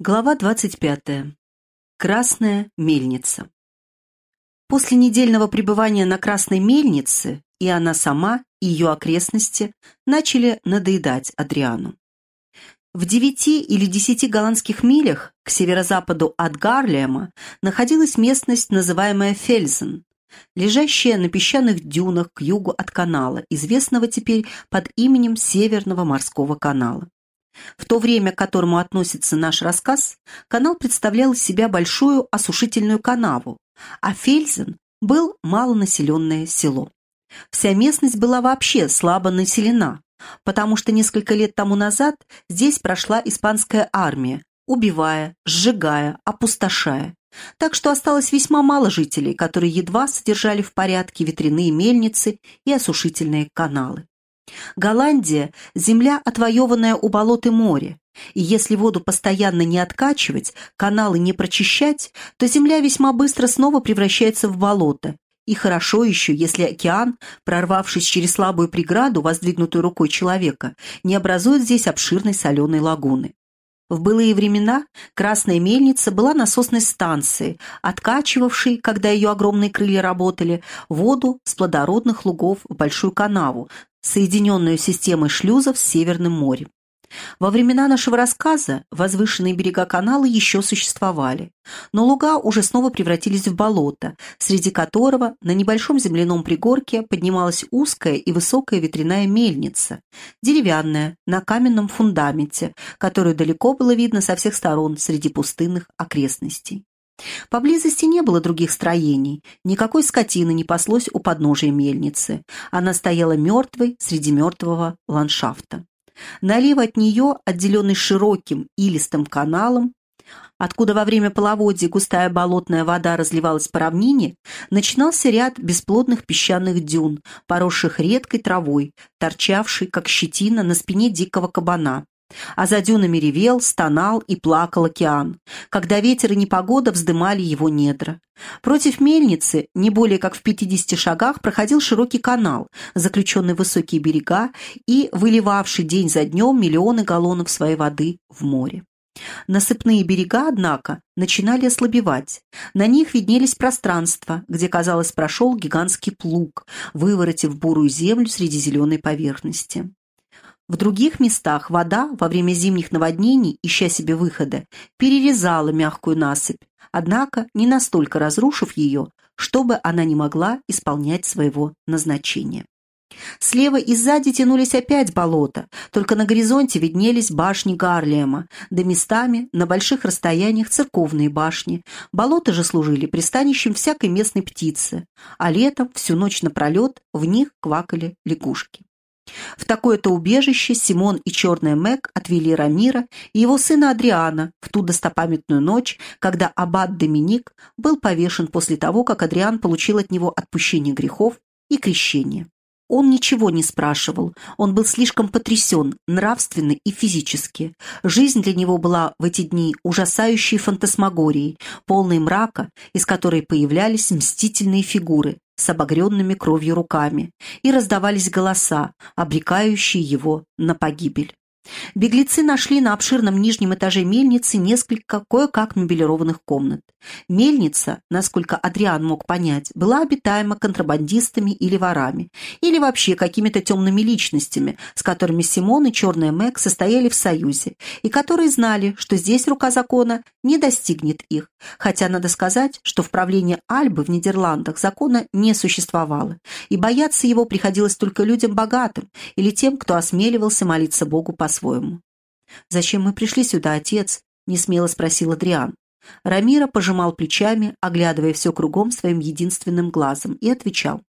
Глава 25. Красная мельница. После недельного пребывания на Красной мельнице и она сама, и ее окрестности начали надоедать Адриану. В девяти или десяти голландских милях к северо-западу от Гарлема находилась местность, называемая Фельзен, лежащая на песчаных дюнах к югу от канала, известного теперь под именем Северного морского канала. В то время, к которому относится наш рассказ, канал представлял из себя большую осушительную канаву, а Фельзен был малонаселенное село. Вся местность была вообще слабо населена, потому что несколько лет тому назад здесь прошла испанская армия, убивая, сжигая, опустошая. Так что осталось весьма мало жителей, которые едва содержали в порядке ветряные мельницы и осушительные каналы. Голландия – земля, отвоеванная у болот и моря, и если воду постоянно не откачивать, каналы не прочищать, то земля весьма быстро снова превращается в болото. И хорошо еще, если океан, прорвавшись через слабую преграду, воздвигнутую рукой человека, не образует здесь обширной соленой лагуны. В былые времена Красная мельница была насосной станцией, откачивавшей, когда ее огромные крылья работали, воду с плодородных лугов в большую канаву, соединенную системой шлюзов с Северным морем. Во времена нашего рассказа возвышенные берега канала еще существовали, но луга уже снова превратились в болото, среди которого на небольшом земляном пригорке поднималась узкая и высокая ветряная мельница, деревянная, на каменном фундаменте, которую далеко было видно со всех сторон среди пустынных окрестностей. Поблизости не было других строений, никакой скотины не паслось у подножия мельницы. Она стояла мертвой среди мертвого ландшафта. Налево от нее, отделенный широким илистым каналом, откуда во время половодья густая болотная вода разливалась по равнине, начинался ряд бесплодных песчаных дюн, поросших редкой травой, торчавшей, как щетина, на спине дикого кабана. А за дюнами ревел, стонал и плакал океан, когда ветер и непогода вздымали его недра. Против мельницы, не более как в 50 шагах, проходил широкий канал, заключенный в высокие берега и выливавший день за днем миллионы галлонов своей воды в море. Насыпные берега, однако, начинали ослабевать. На них виднелись пространства, где, казалось, прошел гигантский плуг, выворотив бурую землю среди зеленой поверхности. В других местах вода во время зимних наводнений, ища себе выхода, перерезала мягкую насыпь, однако не настолько разрушив ее, чтобы она не могла исполнять своего назначения. Слева и сзади тянулись опять болота, только на горизонте виднелись башни Гарлема, да местами на больших расстояниях церковные башни. Болота же служили пристанищем всякой местной птицы, а летом всю ночь напролет в них квакали лягушки. В такое-то убежище Симон и черная Мэг отвели Рамира и его сына Адриана в ту достопамятную ночь, когда аббат Доминик был повешен после того, как Адриан получил от него отпущение грехов и крещение. Он ничего не спрашивал, он был слишком потрясен, нравственно и физически. Жизнь для него была в эти дни ужасающей фантасмагорией, полной мрака, из которой появлялись мстительные фигуры, с обогренными кровью руками, и раздавались голоса, обрекающие его на погибель. Беглецы нашли на обширном нижнем этаже мельницы несколько кое-как мебелированных комнат. Мельница, насколько Адриан мог понять, была обитаема контрабандистами или ворами, или вообще какими-то темными личностями, с которыми Симон и Черная Мэг состояли в союзе, и которые знали, что здесь рука закона не достигнет их, хотя надо сказать, что в правлении Альбы в Нидерландах закона не существовало, и бояться его приходилось только людям богатым или тем, кто осмеливался молиться Богу по-своему. «Зачем мы пришли сюда, отец?» — несмело спросил Адриан. Рамира пожимал плечами, оглядывая все кругом своим единственным глазом, и отвечал.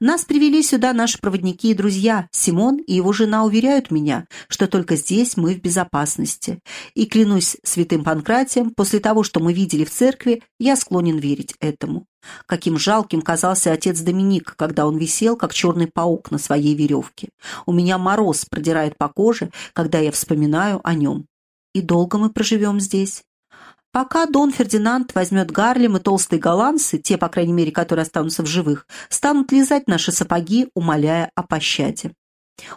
Нас привели сюда наши проводники и друзья. Симон и его жена уверяют меня, что только здесь мы в безопасности. И клянусь святым Панкратием, после того, что мы видели в церкви, я склонен верить этому. Каким жалким казался отец Доминик, когда он висел, как черный паук на своей веревке. У меня мороз продирает по коже, когда я вспоминаю о нем. И долго мы проживем здесь? Пока Дон Фердинанд возьмет Гарлем и толстые голландцы, те, по крайней мере, которые останутся в живых, станут лизать наши сапоги, умоляя о пощаде.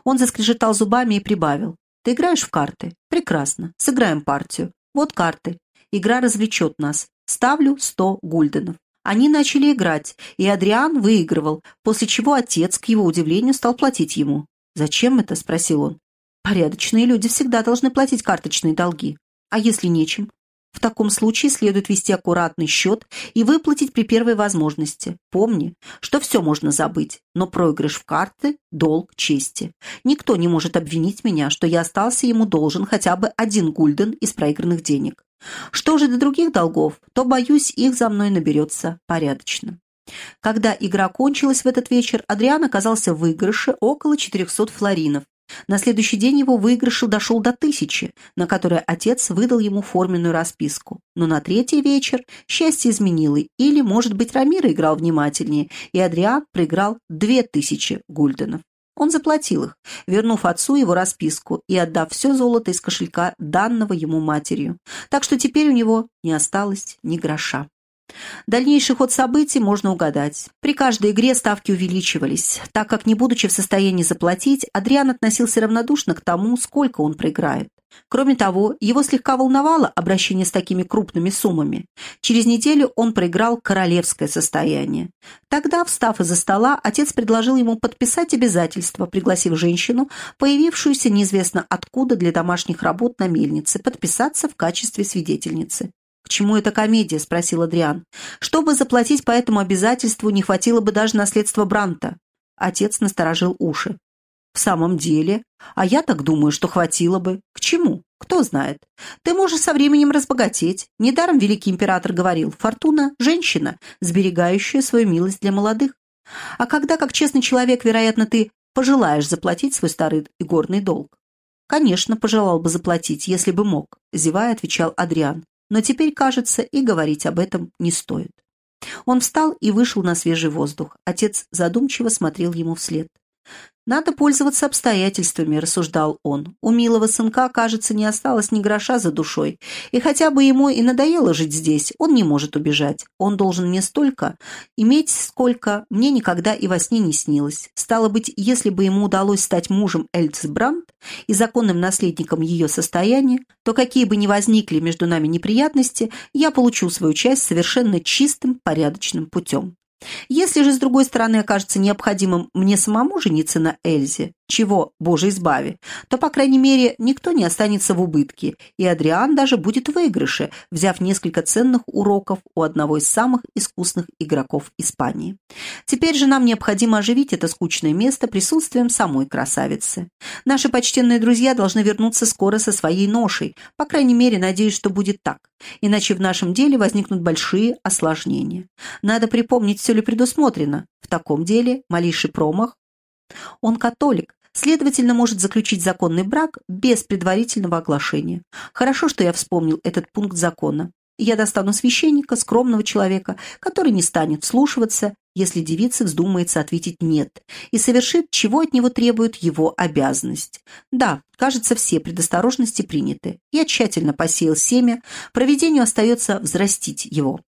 Он заскрежетал зубами и прибавил. «Ты играешь в карты? Прекрасно. Сыграем партию. Вот карты. Игра развлечет нас. Ставлю сто гульденов. Они начали играть, и Адриан выигрывал, после чего отец, к его удивлению, стал платить ему. «Зачем это?» – спросил он. «Порядочные люди всегда должны платить карточные долги. А если нечем? В таком случае следует вести аккуратный счет и выплатить при первой возможности. Помни, что все можно забыть, но проигрыш в карты – долг чести. Никто не может обвинить меня, что я остался ему должен хотя бы один гульден из проигранных денег. Что же до других долгов, то, боюсь, их за мной наберется порядочно. Когда игра кончилась в этот вечер, Адриан оказался в выигрыше около 400 флоринов, на следующий день его выигрыш дошел до тысячи, на которое отец выдал ему форменную расписку. Но на третий вечер счастье изменило, или, может быть, Рамира играл внимательнее, и Адриан проиграл две тысячи гульденов. Он заплатил их, вернув отцу его расписку и отдав все золото из кошелька, данного ему матерью. Так что теперь у него не осталось ни гроша. Дальнейший ход событий можно угадать. При каждой игре ставки увеличивались. Так как, не будучи в состоянии заплатить, Адриан относился равнодушно к тому, сколько он проиграет. Кроме того, его слегка волновало обращение с такими крупными суммами. Через неделю он проиграл королевское состояние. Тогда, встав из-за стола, отец предложил ему подписать обязательство, пригласив женщину, появившуюся неизвестно откуда для домашних работ на мельнице, подписаться в качестве свидетельницы. «К чему эта комедия?» – спросил Адриан. «Чтобы заплатить по этому обязательству, не хватило бы даже наследства Бранта». Отец насторожил уши. «В самом деле? А я так думаю, что хватило бы. К чему? Кто знает. Ты можешь со временем разбогатеть. Недаром великий император говорил, фортуна – женщина, сберегающая свою милость для молодых. А когда, как честный человек, вероятно, ты пожелаешь заплатить свой старый и горный долг?» «Конечно, пожелал бы заплатить, если бы мог», – зевая, отвечал Адриан но теперь, кажется, и говорить об этом не стоит. Он встал и вышел на свежий воздух. Отец задумчиво смотрел ему вслед. «Надо пользоваться обстоятельствами», – рассуждал он. «У милого сынка, кажется, не осталось ни гроша за душой, и хотя бы ему и надоело жить здесь, он не может убежать. Он должен мне столько иметь, сколько мне никогда и во сне не снилось. Стало быть, если бы ему удалось стать мужем Эльцис Брандт и законным наследником ее состояния, то какие бы ни возникли между нами неприятности, я получу свою часть совершенно чистым, порядочным путем. Если же, с другой стороны, окажется необходимым мне самому жениться на Эльзе, чего, боже избави, то, по крайней мере, никто не останется в убытке, и Адриан даже будет в выигрыше, взяв несколько ценных уроков у одного из самых искусных игроков Испании. Теперь же нам необходимо оживить это скучное место присутствием самой красавицы. Наши почтенные друзья должны вернуться скоро со своей ношей, по крайней мере, надеюсь, что будет так, иначе в нашем деле возникнут большие осложнения. Надо припомнить, все ли предусмотрено. В таком деле малейший промах он католик, следовательно, может заключить законный брак без предварительного оглашения. Хорошо, что я вспомнил этот пункт закона. Я достану священника, скромного человека, который не станет вслушиваться, если девица вздумается ответить «нет», и совершит, чего от него требует его обязанность. Да, кажется, все предосторожности приняты. Я тщательно посеял семя, проведению остается взрастить его.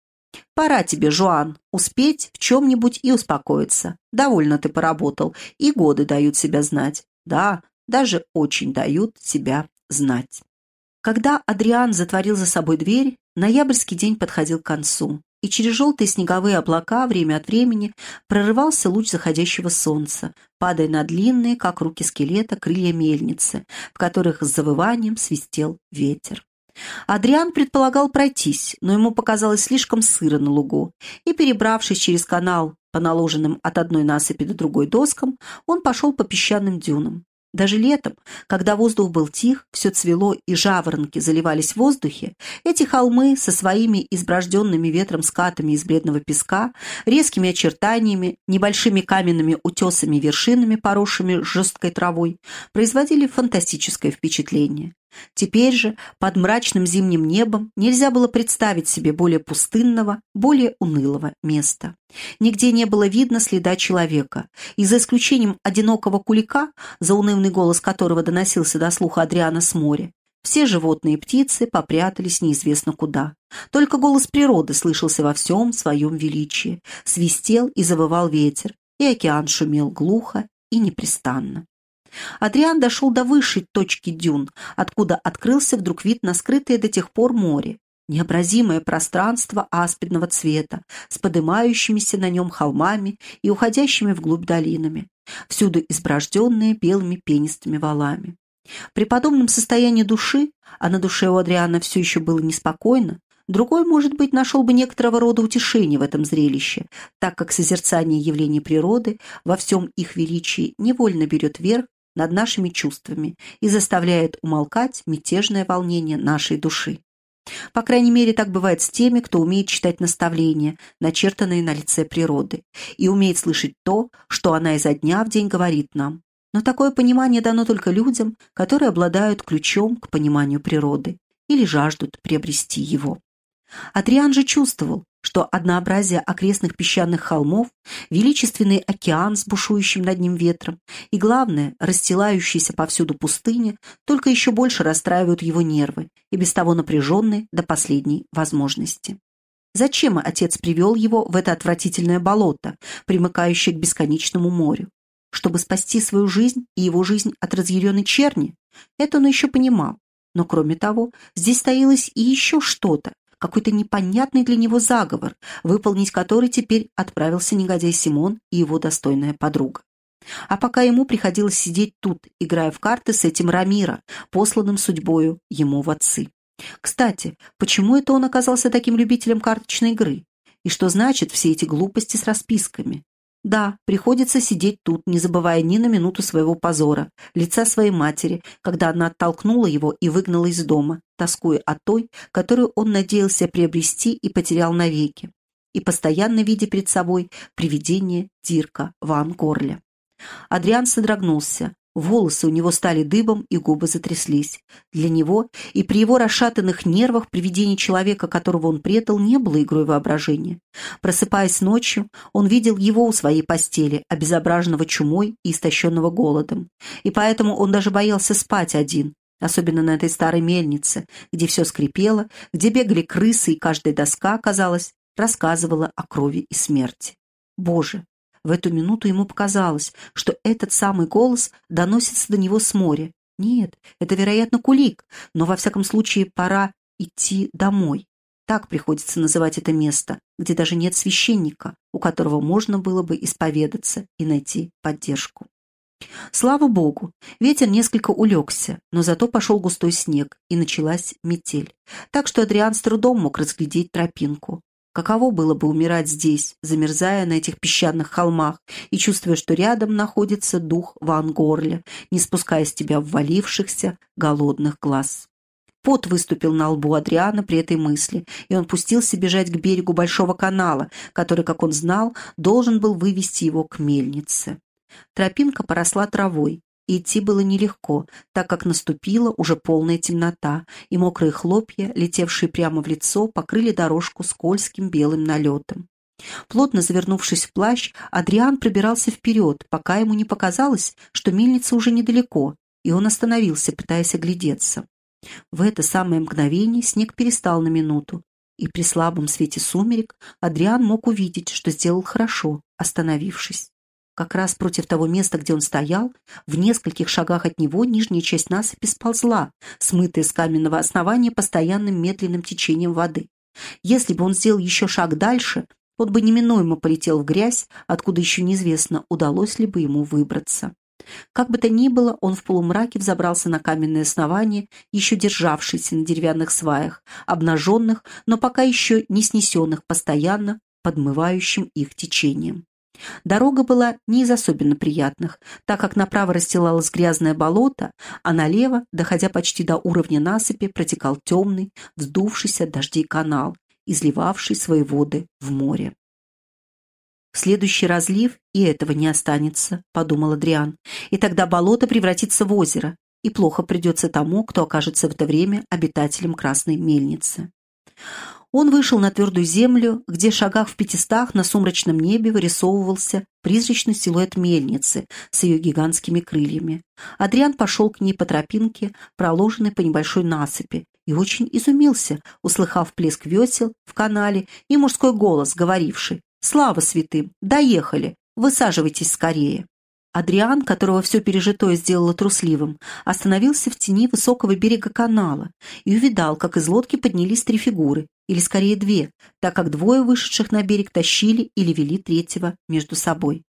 Пора тебе, Жуан, успеть в чем-нибудь и успокоиться. Довольно ты поработал, и годы дают себя знать. Да, даже очень дают себя знать. Когда Адриан затворил за собой дверь, ноябрьский день подходил к концу, и через желтые снеговые облака время от времени прорывался луч заходящего солнца, падая на длинные, как руки скелета, крылья мельницы, в которых с завыванием свистел ветер. Адриан предполагал пройтись, но ему показалось слишком сыро на лугу, и, перебравшись через канал по наложенным от одной насыпи до другой доскам, он пошел по песчаным дюнам. Даже летом, когда воздух был тих, все цвело и жаворонки заливались в воздухе, эти холмы со своими изброжденными ветром скатами из бледного песка, резкими очертаниями, небольшими каменными утесами вершинами, поросшими жесткой травой, производили фантастическое впечатление. Теперь же, под мрачным зимним небом, нельзя было представить себе более пустынного, более унылого места. Нигде не было видно следа человека, и за исключением одинокого кулика, заунывный голос которого доносился до слуха Адриана с моря, все животные и птицы попрятались неизвестно куда. Только голос природы слышался во всем своем величии. Свистел и завывал ветер, и океан шумел глухо и непрестанно. Адриан дошел до высшей точки дюн, откуда открылся вдруг вид на скрытое до тех пор море. Необразимое пространство аспидного цвета, с подымающимися на нем холмами и уходящими вглубь долинами, всюду изброжденные белыми пенистыми валами. При подобном состоянии души, а на душе у Адриана все еще было неспокойно, другой, может быть, нашел бы некоторого рода утешение в этом зрелище, так как созерцание явлений природы во всем их величии невольно берет верх над нашими чувствами и заставляет умолкать мятежное волнение нашей души. По крайней мере, так бывает с теми, кто умеет читать наставления, начертанные на лице природы, и умеет слышать то, что она изо дня в день говорит нам. Но такое понимание дано только людям, которые обладают ключом к пониманию природы или жаждут приобрести его. Адриан же чувствовал, что однообразие окрестных песчаных холмов, величественный океан с бушующим над ним ветром и, главное, расстилающаяся повсюду пустыня только еще больше расстраивают его нервы и без того напряженные до последней возможности. Зачем отец привел его в это отвратительное болото, примыкающее к бесконечному морю? Чтобы спасти свою жизнь и его жизнь от разъяренной черни? Это он еще понимал. Но, кроме того, здесь стоилось и еще что-то, какой-то непонятный для него заговор, выполнить который теперь отправился негодяй Симон и его достойная подруга. А пока ему приходилось сидеть тут, играя в карты с этим Рамира, посланным судьбою ему в отцы. Кстати, почему это он оказался таким любителем карточной игры? И что значит все эти глупости с расписками? Да, приходится сидеть тут, не забывая ни на минуту своего позора, лица своей матери, когда она оттолкнула его и выгнала из дома, тоскуя о той, которую он надеялся приобрести и потерял навеки, и постоянно видя перед собой привидение Дирка Ван Горля. Адриан содрогнулся, Волосы у него стали дыбом, и губы затряслись. Для него и при его расшатанных нервах привидение человека, которого он предал, не было игрой воображения. Просыпаясь ночью, он видел его у своей постели, обезображенного чумой и истощенного голодом. И поэтому он даже боялся спать один, особенно на этой старой мельнице, где все скрипело, где бегали крысы, и каждая доска, казалось, рассказывала о крови и смерти. Боже, в эту минуту ему показалось, что этот самый голос доносится до него с моря. Нет, это, вероятно, кулик, но, во всяком случае, пора идти домой. Так приходится называть это место, где даже нет священника, у которого можно было бы исповедаться и найти поддержку. Слава богу, ветер несколько улегся, но зато пошел густой снег, и началась метель. Так что Адриан с трудом мог разглядеть тропинку. Каково было бы умирать здесь, замерзая на этих песчаных холмах и чувствуя, что рядом находится дух Ван Горля, не спуская с тебя ввалившихся голодных глаз. Пот выступил на лбу Адриана при этой мысли, и он пустился бежать к берегу большого канала, который, как он знал, должен был вывести его к мельнице. Тропинка поросла травой, идти было нелегко, так как наступила уже полная темнота, и мокрые хлопья, летевшие прямо в лицо, покрыли дорожку скользким белым налетом. Плотно завернувшись в плащ, Адриан пробирался вперед, пока ему не показалось, что мельница уже недалеко, и он остановился, пытаясь оглядеться. В это самое мгновение снег перестал на минуту, и при слабом свете сумерек Адриан мог увидеть, что сделал хорошо, остановившись. Как раз против того места, где он стоял, в нескольких шагах от него нижняя часть насыпи сползла, смытая с каменного основания постоянным медленным течением воды. Если бы он сделал еще шаг дальше, он бы неминуемо полетел в грязь, откуда еще неизвестно, удалось ли бы ему выбраться. Как бы то ни было, он в полумраке взобрался на каменное основание, еще державшееся на деревянных сваях, обнаженных, но пока еще не снесенных постоянно подмывающим их течением. Дорога была не из особенно приятных, так как направо расстилалось грязное болото, а налево, доходя почти до уровня насыпи, протекал темный, вздувшийся от дождей канал, изливавший свои воды в море. «В следующий разлив и этого не останется», — подумал Адриан, «и тогда болото превратится в озеро, и плохо придется тому, кто окажется в это время обитателем Красной мельницы». Он вышел на твердую землю, где шагах в пятистах на сумрачном небе вырисовывался призрачный силуэт мельницы с ее гигантскими крыльями. Адриан пошел к ней по тропинке, проложенной по небольшой насыпи, и очень изумился, услыхав плеск весел в канале и мужской голос, говоривший «Слава святым! Доехали! Высаживайтесь скорее!» Адриан, которого все пережитое сделало трусливым, остановился в тени высокого берега канала и увидал, как из лодки поднялись три фигуры, или скорее две, так как двое вышедших на берег тащили или вели третьего между собой.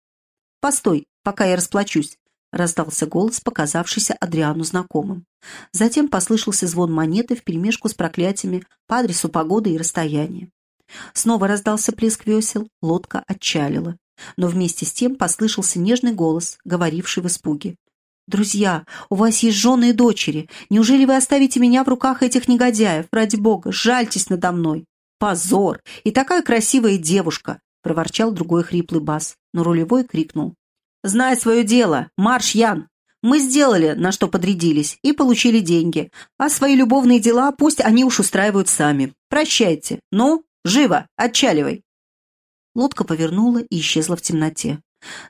«Постой, пока я расплачусь», — раздался голос, показавшийся Адриану знакомым. Затем послышался звон монеты вперемешку с проклятиями по адресу погоды и расстояния. Снова раздался плеск весел, лодка отчалила. Но вместе с тем послышался нежный голос, говоривший в испуге. «Друзья, у вас есть жены и дочери. Неужели вы оставите меня в руках этих негодяев? Ради бога, жальтесь надо мной!» «Позор! И такая красивая девушка!» — проворчал другой хриплый бас, но рулевой крикнул. «Знай свое дело! Марш, Ян! Мы сделали, на что подрядились, и получили деньги. А свои любовные дела пусть они уж устраивают сами. Прощайте. Ну, живо, отчаливай!» Лодка повернула и исчезла в темноте.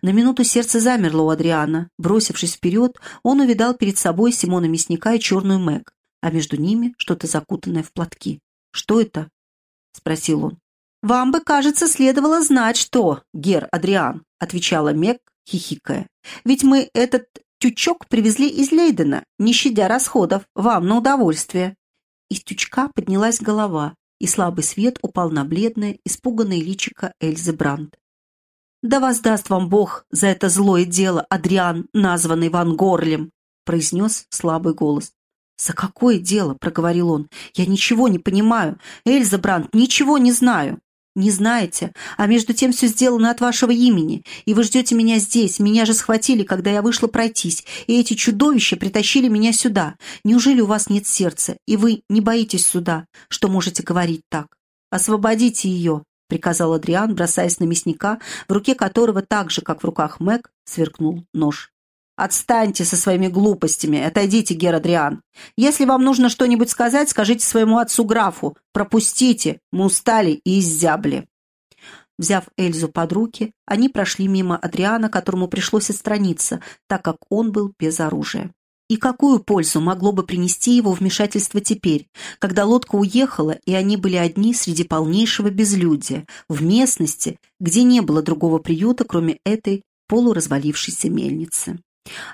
На минуту сердце замерло у Адриана. Бросившись вперед, он увидал перед собой Симона Мясника и черную Мэг, а между ними что-то закутанное в платки. «Что это?» — спросил он. «Вам бы, кажется, следовало знать, что, гер Адриан», — отвечала Мэг, хихикая. «Ведь мы этот тючок привезли из Лейдена, не щадя расходов, вам на удовольствие». Из тючка поднялась голова, и слабый свет упал на бледное, испуганное личико Эльзы Брандт. «Да воздаст вам Бог за это злое дело, Адриан, названный Ван Горлем!» произнес слабый голос. «За какое дело?» — проговорил он. «Я ничего не понимаю. Эльза Брандт, ничего не знаю». «Не знаете, а между тем все сделано от вашего имени, и вы ждете меня здесь. Меня же схватили, когда я вышла пройтись, и эти чудовища притащили меня сюда. Неужели у вас нет сердца, и вы не боитесь суда, что можете говорить так? Освободите ее!» — приказал Адриан, бросаясь на мясника, в руке которого, так же, как в руках Мэг, сверкнул нож. «Отстаньте со своими глупостями, отойдите, Гер Адриан. Если вам нужно что-нибудь сказать, скажите своему отцу-графу. Пропустите, мы устали и иззябли». Взяв Эльзу под руки, они прошли мимо Адриана, которому пришлось отстраниться, так как он был без оружия. И какую пользу могло бы принести его вмешательство теперь, когда лодка уехала, и они были одни среди полнейшего безлюдия, в местности, где не было другого приюта, кроме этой полуразвалившейся мельницы?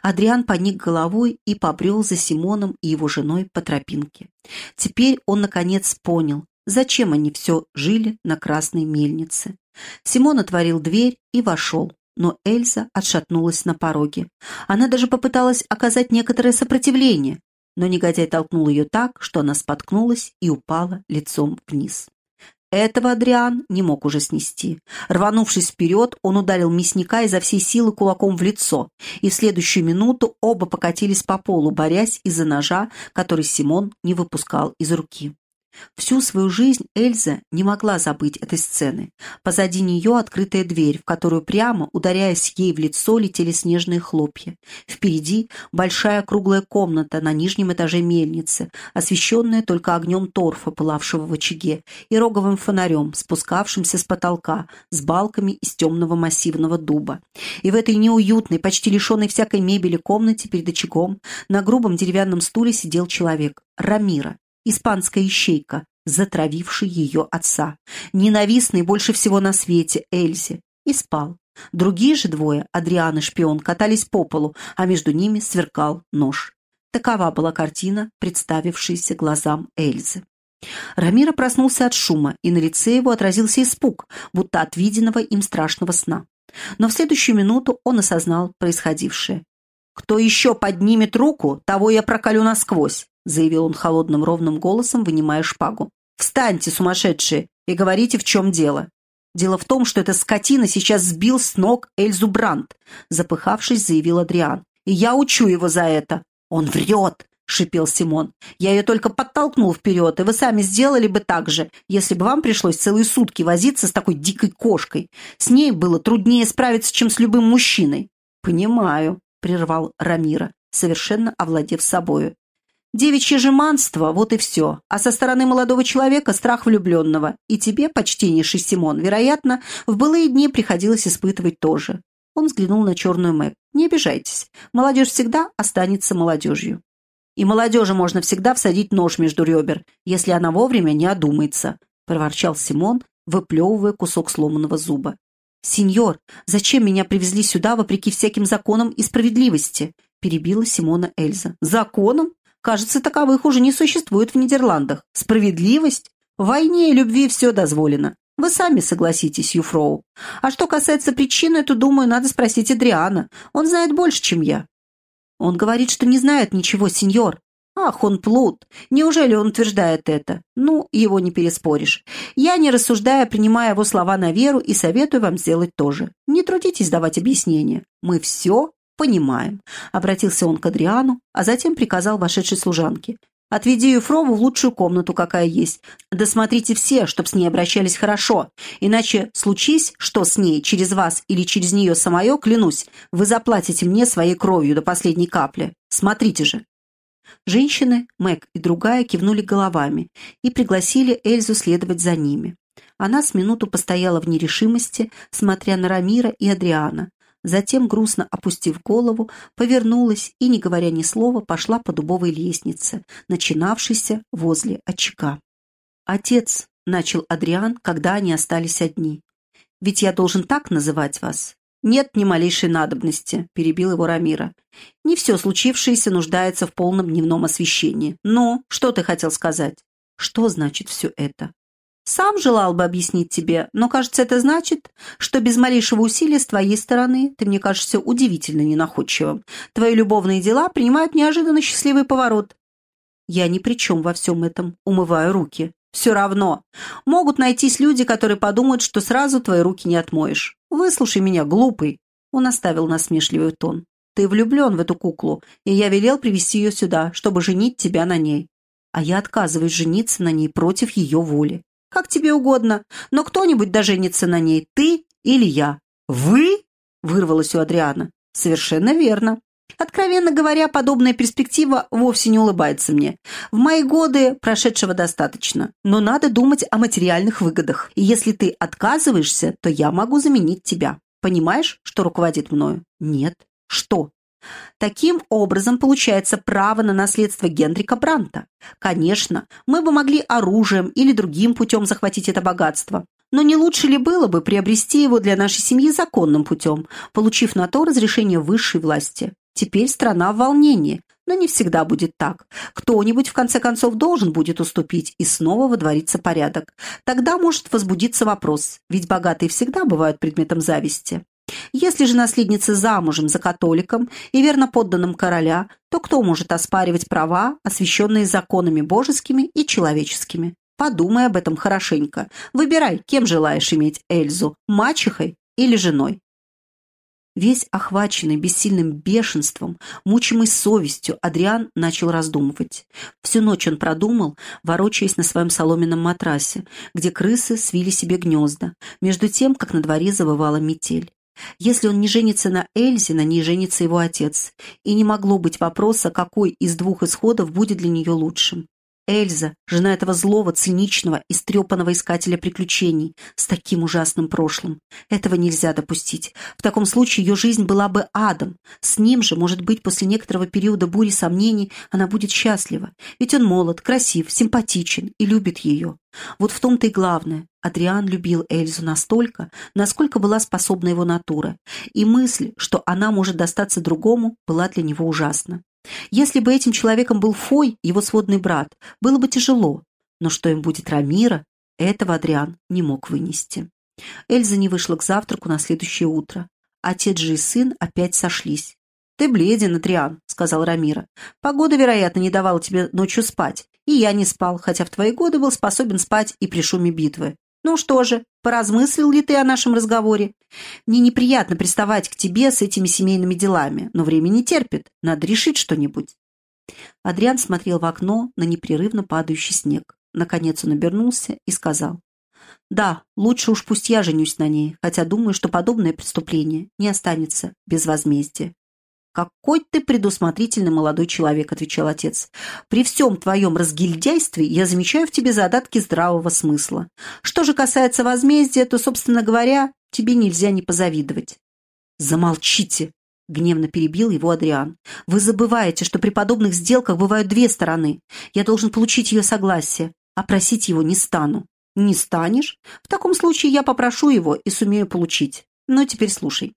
Адриан поник головой и побрел за Симоном и его женой по тропинке. Теперь он, наконец, понял, зачем они все жили на красной мельнице. Симон отворил дверь и вошел но Эльза отшатнулась на пороге. Она даже попыталась оказать некоторое сопротивление, но негодяй толкнул ее так, что она споткнулась и упала лицом вниз. Этого Адриан не мог уже снести. Рванувшись вперед, он ударил мясника изо всей силы кулаком в лицо, и в следующую минуту оба покатились по полу, борясь из-за ножа, который Симон не выпускал из руки. Всю свою жизнь Эльза не могла забыть этой сцены. Позади нее открытая дверь, в которую прямо, ударяясь ей в лицо, летели снежные хлопья. Впереди большая круглая комната на нижнем этаже мельницы, освещенная только огнем торфа, пылавшего в очаге, и роговым фонарем, спускавшимся с потолка, с балками из темного массивного дуба. И в этой неуютной, почти лишенной всякой мебели комнате перед очагом на грубом деревянном стуле сидел человек, Рамира, испанская ищейка, затравивший ее отца, ненавистный больше всего на свете Эльзе, и спал. Другие же двое, Адриан и шпион, катались по полу, а между ними сверкал нож. Такова была картина, представившаяся глазам Эльзы. Рамира проснулся от шума, и на лице его отразился испуг, будто от виденного им страшного сна. Но в следующую минуту он осознал происходившее. «Кто еще поднимет руку, того я проколю насквозь», заявил он холодным ровным голосом, вынимая шпагу. «Встаньте, сумасшедшие, и говорите, в чем дело. Дело в том, что эта скотина сейчас сбил с ног Эльзу Брандт», запыхавшись, заявил Адриан. «И я учу его за это». «Он врет!» — шипел Симон. «Я ее только подтолкнул вперед, и вы сами сделали бы так же, если бы вам пришлось целые сутки возиться с такой дикой кошкой. С ней было труднее справиться, чем с любым мужчиной». «Понимаю», прервал Рамира, совершенно овладев собою. «Девичье жеманство, вот и все. А со стороны молодого человека страх влюбленного. И тебе, почтеннейший Симон, вероятно, в былые дни приходилось испытывать тоже». Он взглянул на черную Мэг. «Не обижайтесь. Молодежь всегда останется молодежью. И молодежи можно всегда всадить нож между ребер, если она вовремя не одумается», проворчал Симон, выплевывая кусок сломанного зуба. «Сеньор, зачем меня привезли сюда вопреки всяким законам и справедливости?» перебила Симона Эльза. «Законом? Кажется, таковых уже не существует в Нидерландах. Справедливость? В войне и любви все дозволено. Вы сами согласитесь, Юфроу. А что касается причины, то, думаю, надо спросить Адриана. Он знает больше, чем я». «Он говорит, что не знает ничего, сеньор. Ах, он плут! Неужели он утверждает это? Ну, его не переспоришь. Я, не рассуждая, принимаю его слова на веру и советую вам сделать то же. Не трудитесь давать объяснения. Мы все понимаем. Обратился он к Адриану, а затем приказал вошедшей служанке. Отведи Юфрову в лучшую комнату, какая есть. Досмотрите все, чтоб с ней обращались хорошо. Иначе случись, что с ней, через вас или через нее самое, клянусь, вы заплатите мне своей кровью до последней капли. Смотрите же. Женщины, Мэг и другая, кивнули головами и пригласили Эльзу следовать за ними. Она с минуту постояла в нерешимости, смотря на Рамира и Адриана. Затем, грустно опустив голову, повернулась и, не говоря ни слова, пошла по дубовой лестнице, начинавшейся возле очага. «Отец», — начал Адриан, когда они остались одни, — «ведь я должен так называть вас. «Нет ни малейшей надобности», — перебил его Рамира. «Не все случившееся нуждается в полном дневном освещении. Ну, что ты хотел сказать?» «Что значит все это?» «Сам желал бы объяснить тебе, но, кажется, это значит, что без малейшего усилия с твоей стороны ты мне кажешься удивительно ненаходчивым. Твои любовные дела принимают неожиданно счастливый поворот». «Я ни при чем во всем этом. Умываю руки. Все равно. Могут найтись люди, которые подумают, что сразу твои руки не отмоешь. Выслушай меня, глупый. Он оставил насмешливый тон. Ты влюблен в эту куклу, и я велел привести ее сюда, чтобы женить тебя на ней. А я отказываюсь жениться на ней против ее воли. Как тебе угодно, но кто-нибудь доженится на ней, ты или я. Вы? Вырвалось у Адриана. Совершенно верно. Откровенно говоря, подобная перспектива вовсе не улыбается мне. В мои годы прошедшего достаточно, но надо думать о материальных выгодах. И если ты отказываешься, то я могу заменить тебя. Понимаешь, что руководит мною? Нет. Что? Таким образом получается право на наследство Генрика Бранта. Конечно, мы бы могли оружием или другим путем захватить это богатство. Но не лучше ли было бы приобрести его для нашей семьи законным путем, получив на то разрешение высшей власти? Теперь страна в волнении, но не всегда будет так. Кто-нибудь, в конце концов, должен будет уступить, и снова водворится порядок. Тогда может возбудиться вопрос, ведь богатые всегда бывают предметом зависти. Если же наследница замужем за католиком и верно подданным короля, то кто может оспаривать права, освященные законами божескими и человеческими? Подумай об этом хорошенько. Выбирай, кем желаешь иметь Эльзу – мачехой или женой. Весь охваченный бессильным бешенством, мучимый совестью, Адриан начал раздумывать. Всю ночь он продумал, ворочаясь на своем соломенном матрасе, где крысы свили себе гнезда, между тем, как на дворе завывала метель. Если он не женится на Эльзе, на ней женится его отец. И не могло быть вопроса, какой из двух исходов будет для нее лучшим. Эльза, жена этого злого, циничного, истрепанного искателя приключений, с таким ужасным прошлым. Этого нельзя допустить. В таком случае ее жизнь была бы адом. С ним же, может быть, после некоторого периода бури сомнений, она будет счастлива. Ведь он молод, красив, симпатичен и любит ее. Вот в том-то и главное. Адриан любил Эльзу настолько, насколько была способна его натура, и мысль, что она может достаться другому, была для него ужасна. Если бы этим человеком был Фой, его сводный брат, было бы тяжело, но что им будет Рамира, этого Адриан не мог вынести. Эльза не вышла к завтраку на следующее утро. Отец же и сын опять сошлись. «Ты бледен, Адриан», — сказал Рамира. «Погода, вероятно, не давала тебе ночью спать, и я не спал, хотя в твои годы был способен спать и при шуме битвы. «Ну что же, поразмыслил ли ты о нашем разговоре? Мне неприятно приставать к тебе с этими семейными делами, но время не терпит, надо решить что-нибудь». Адриан смотрел в окно на непрерывно падающий снег. Наконец он обернулся и сказал, «Да, лучше уж пусть я женюсь на ней, хотя думаю, что подобное преступление не останется без возмездия». «Какой ты предусмотрительный молодой человек», — отвечал отец. «При всем твоем разгильдяйстве я замечаю в тебе задатки здравого смысла. Что же касается возмездия, то, собственно говоря, тебе нельзя не позавидовать». «Замолчите!» — гневно перебил его Адриан. «Вы забываете, что при подобных сделках бывают две стороны. Я должен получить ее согласие, а просить его не стану». «Не станешь? В таком случае я попрошу его и сумею получить. Ну, теперь слушай.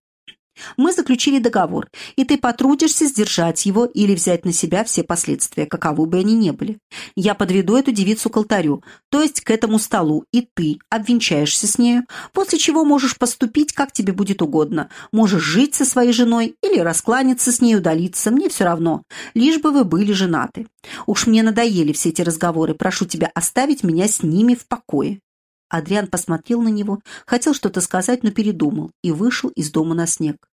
Мы заключили договор, и ты потрудишься сдержать его или взять на себя все последствия, каковы бы они ни были. Я подведу эту девицу к алтарю, то есть к этому столу, и ты обвенчаешься с нею, после чего можешь поступить, как тебе будет угодно. Можешь жить со своей женой или раскланяться с ней, удалиться, мне все равно, лишь бы вы были женаты. Уж мне надоели все эти разговоры, прошу тебя оставить меня с ними в покое. Адриан посмотрел на него, хотел что-то сказать, но передумал и вышел из дома на снег.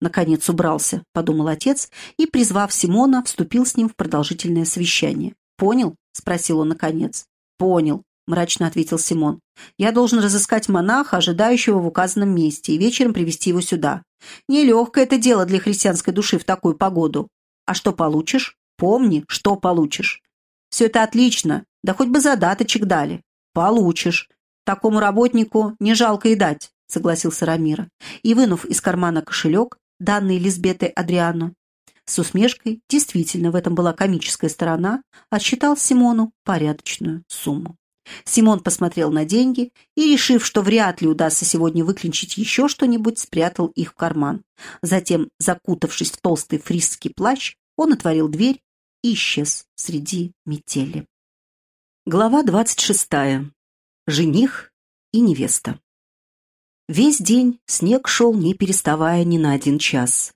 «Наконец убрался», — подумал отец, и, призвав Симона, вступил с ним в продолжительное совещание. «Понял?» — спросил он наконец. «Понял», — мрачно ответил Симон. «Я должен разыскать монаха, ожидающего в указанном месте, и вечером привести его сюда. Нелегкое это дело для христианской души в такую погоду. А что получишь? Помни, что получишь. Все это отлично, да хоть бы задаточек дали. Получишь. Такому работнику не жалко и дать», — согласился Рамира. И, вынув из кармана кошелек, данный Лизбетой Адриану, с усмешкой, действительно, в этом была комическая сторона, отсчитал Симону порядочную сумму. Симон посмотрел на деньги и, решив, что вряд ли удастся сегодня выклинчить еще что-нибудь, спрятал их в карман. Затем, закутавшись в толстый фрисский плащ, он отворил дверь и исчез среди метели. Глава двадцать шестая жених и невеста. Весь день снег шел, не переставая ни на один час.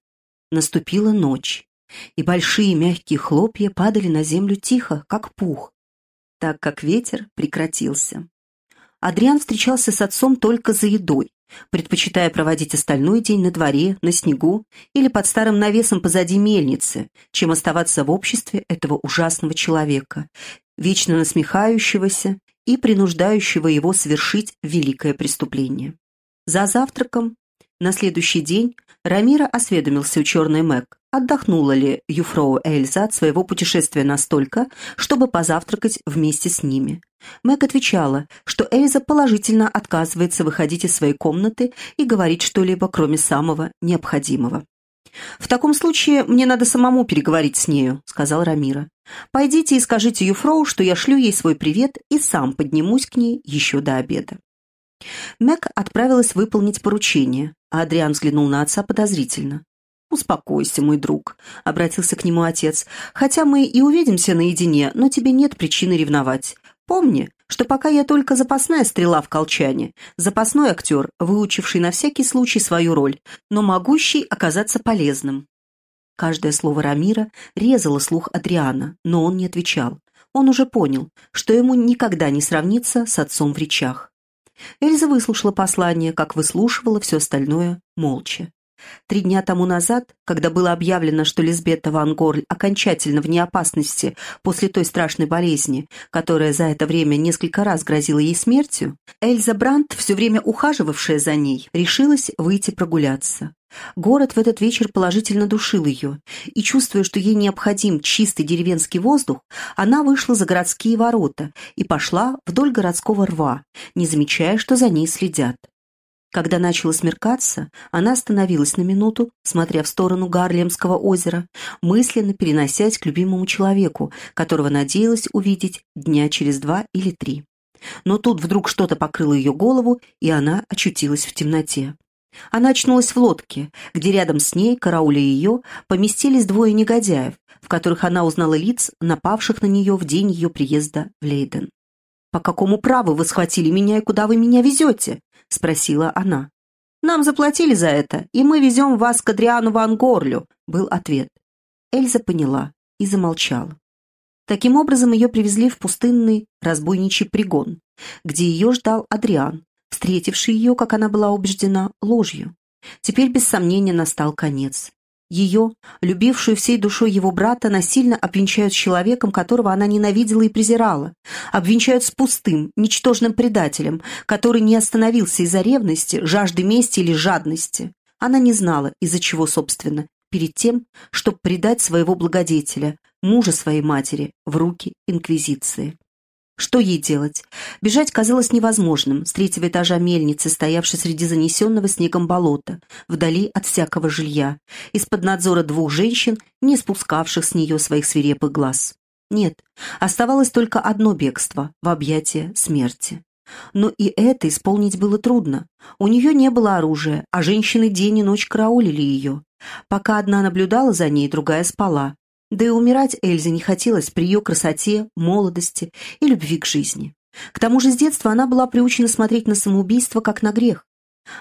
Наступила ночь, и большие мягкие хлопья падали на землю тихо, как пух, так как ветер прекратился. Адриан встречался с отцом только за едой, предпочитая проводить остальной день на дворе, на снегу или под старым навесом позади мельницы, чем оставаться в обществе этого ужасного человека, вечно насмехающегося и принуждающего его совершить великое преступление. За завтраком на следующий день Рамира осведомился у черной Мэг, отдохнула ли Юфроу Эльза от своего путешествия настолько, чтобы позавтракать вместе с ними. Мэг отвечала, что Эльза положительно отказывается выходить из своей комнаты и говорить что-либо, кроме самого необходимого. «В таком случае мне надо самому переговорить с нею», — сказал Рамира. «Пойдите и скажите Юфроу, что я шлю ей свой привет и сам поднимусь к ней еще до обеда». Мэг отправилась выполнить поручение, а Адриан взглянул на отца подозрительно. «Успокойся, мой друг», — обратился к нему отец. «Хотя мы и увидимся наедине, но тебе нет причины ревновать. Помни, что пока я только запасная стрела в колчане, запасной актер, выучивший на всякий случай свою роль, но могущий оказаться полезным. Каждое слово Рамира резало слух Адриана, но он не отвечал. Он уже понял, что ему никогда не сравнится с отцом в речах. Эльза выслушала послание, как выслушивала все остальное, молча. Три дня тому назад, когда было объявлено, что Лизбета Ван Горль окончательно вне опасности после той страшной болезни, которая за это время несколько раз грозила ей смертью, Эльза Брандт, все время ухаживавшая за ней, решилась выйти прогуляться. Город в этот вечер положительно душил ее, и, чувствуя, что ей необходим чистый деревенский воздух, она вышла за городские ворота и пошла вдоль городского рва, не замечая, что за ней следят. Когда начало смеркаться, она остановилась на минуту, смотря в сторону Гарлемского озера, мысленно переносясь к любимому человеку, которого надеялась увидеть дня через два или три. Но тут вдруг что-то покрыло ее голову, и она очутилась в темноте. Она очнулась в лодке, где рядом с ней, карауля ее, поместились двое негодяев, в которых она узнала лиц, напавших на нее в день ее приезда в Лейден. «По какому праву вы схватили меня и куда вы меня везете?» — спросила она. «Нам заплатили за это, и мы везем вас к Адриану Ван Горлю», — был ответ. Эльза поняла и замолчала. Таким образом, ее привезли в пустынный разбойничий пригон, где ее ждал Адриан, встретивший ее, как она была убеждена, ложью. Теперь, без сомнения, настал конец. Ее, любившую всей душой его брата, насильно обвенчают с человеком, которого она ненавидела и презирала. Обвенчают с пустым, ничтожным предателем, который не остановился из-за ревности, жажды мести или жадности. Она не знала, из-за чего, собственно, перед тем, чтобы предать своего благодетеля, мужа своей матери, в руки Инквизиции. Что ей делать? Бежать казалось невозможным с третьего этажа мельницы, стоявшей среди занесенного снегом болота, вдали от всякого жилья, из-под надзора двух женщин, не спускавших с нее своих свирепых глаз. Нет, оставалось только одно бегство в объятия смерти. Но и это исполнить было трудно. У нее не было оружия, а женщины день и ночь караулили ее. Пока одна наблюдала за ней, другая спала. Да и умирать Эльзе не хотелось при ее красоте, молодости и любви к жизни. К тому же с детства она была приучена смотреть на самоубийство как на грех.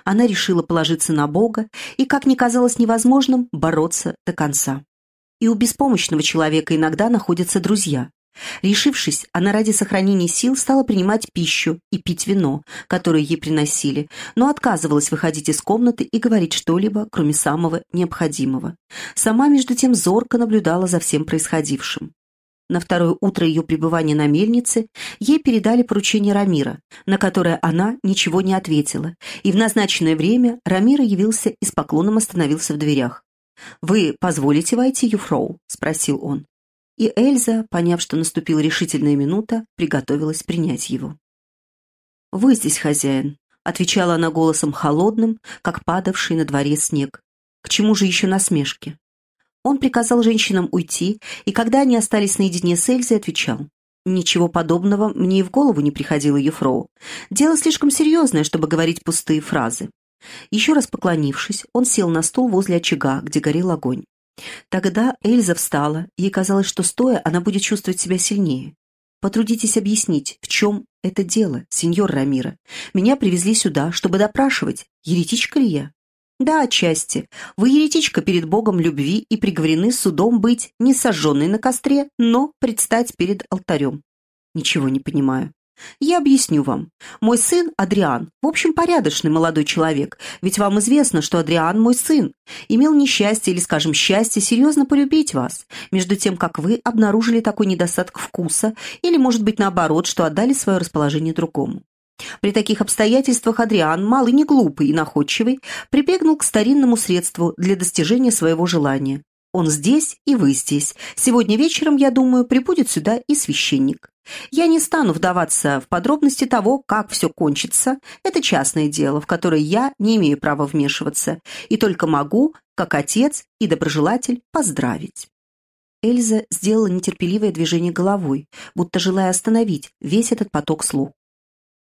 Она решила положиться на Бога и, как ни казалось невозможным, бороться до конца. И у беспомощного человека иногда находятся друзья. Решившись, она ради сохранения сил стала принимать пищу и пить вино, которое ей приносили, но отказывалась выходить из комнаты и говорить что-либо, кроме самого необходимого. Сама, между тем, зорко наблюдала за всем происходившим. На второе утро ее пребывания на мельнице ей передали поручение Рамира, на которое она ничего не ответила, и в назначенное время Рамира явился и с поклоном остановился в дверях. «Вы позволите войти, Юфроу?» — спросил он. И Эльза, поняв, что наступила решительная минута, приготовилась принять его. «Вы здесь хозяин», — отвечала она голосом холодным, как падавший на дворе снег. «К чему же еще насмешки?» Он приказал женщинам уйти, и когда они остались наедине с Эльзой, отвечал. «Ничего подобного мне и в голову не приходило, Ефроу. Дело слишком серьезное, чтобы говорить пустые фразы». Еще раз поклонившись, он сел на стул возле очага, где горел огонь. Тогда Эльза встала, ей казалось, что стоя она будет чувствовать себя сильнее. «Потрудитесь объяснить, в чем это дело, сеньор Рамира. Меня привезли сюда, чтобы допрашивать, еретичка ли я?» Да, отчасти. Вы еретичка перед Богом любви и приговорены судом быть не сожженной на костре, но предстать перед алтарем. Ничего не понимаю. Я объясню вам. Мой сын Адриан, в общем, порядочный молодой человек, ведь вам известно, что Адриан мой сын, имел несчастье или, скажем, счастье серьезно полюбить вас, между тем, как вы обнаружили такой недостаток вкуса или, может быть, наоборот, что отдали свое расположение другому. При таких обстоятельствах Адриан, малый не глупый и находчивый, прибегнул к старинному средству для достижения своего желания. Он здесь, и вы здесь. Сегодня вечером, я думаю, прибудет сюда и священник. Я не стану вдаваться в подробности того, как все кончится. Это частное дело, в которое я не имею права вмешиваться, и только могу, как отец и доброжелатель, поздравить. Эльза сделала нетерпеливое движение головой, будто желая остановить весь этот поток слух.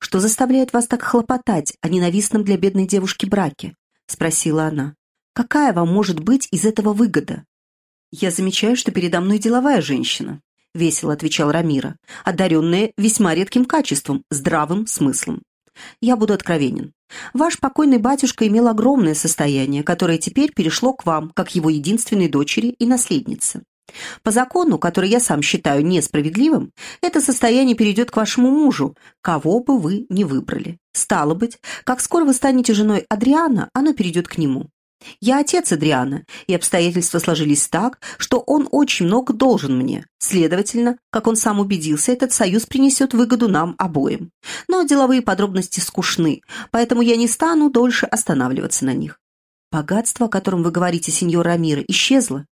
«Что заставляет вас так хлопотать о ненавистном для бедной девушки браке?» — спросила она. «Какая вам может быть из этого выгода?» «Я замечаю, что передо мной деловая женщина», — весело отвечал Рамира, одаренная весьма редким качеством, здравым смыслом. «Я буду откровенен. Ваш покойный батюшка имел огромное состояние, которое теперь перешло к вам, как его единственной дочери и наследнице. По закону, который я сам считаю несправедливым, это состояние перейдет к вашему мужу, кого бы вы ни выбрали. Стало быть, как скоро вы станете женой Адриана, оно перейдет к нему. Я отец Адриана, и обстоятельства сложились так, что он очень много должен мне. Следовательно, как он сам убедился, этот союз принесет выгоду нам обоим. Но деловые подробности скучны, поэтому я не стану дольше останавливаться на них. Богатство, о котором вы говорите, сеньор Рамира, исчезло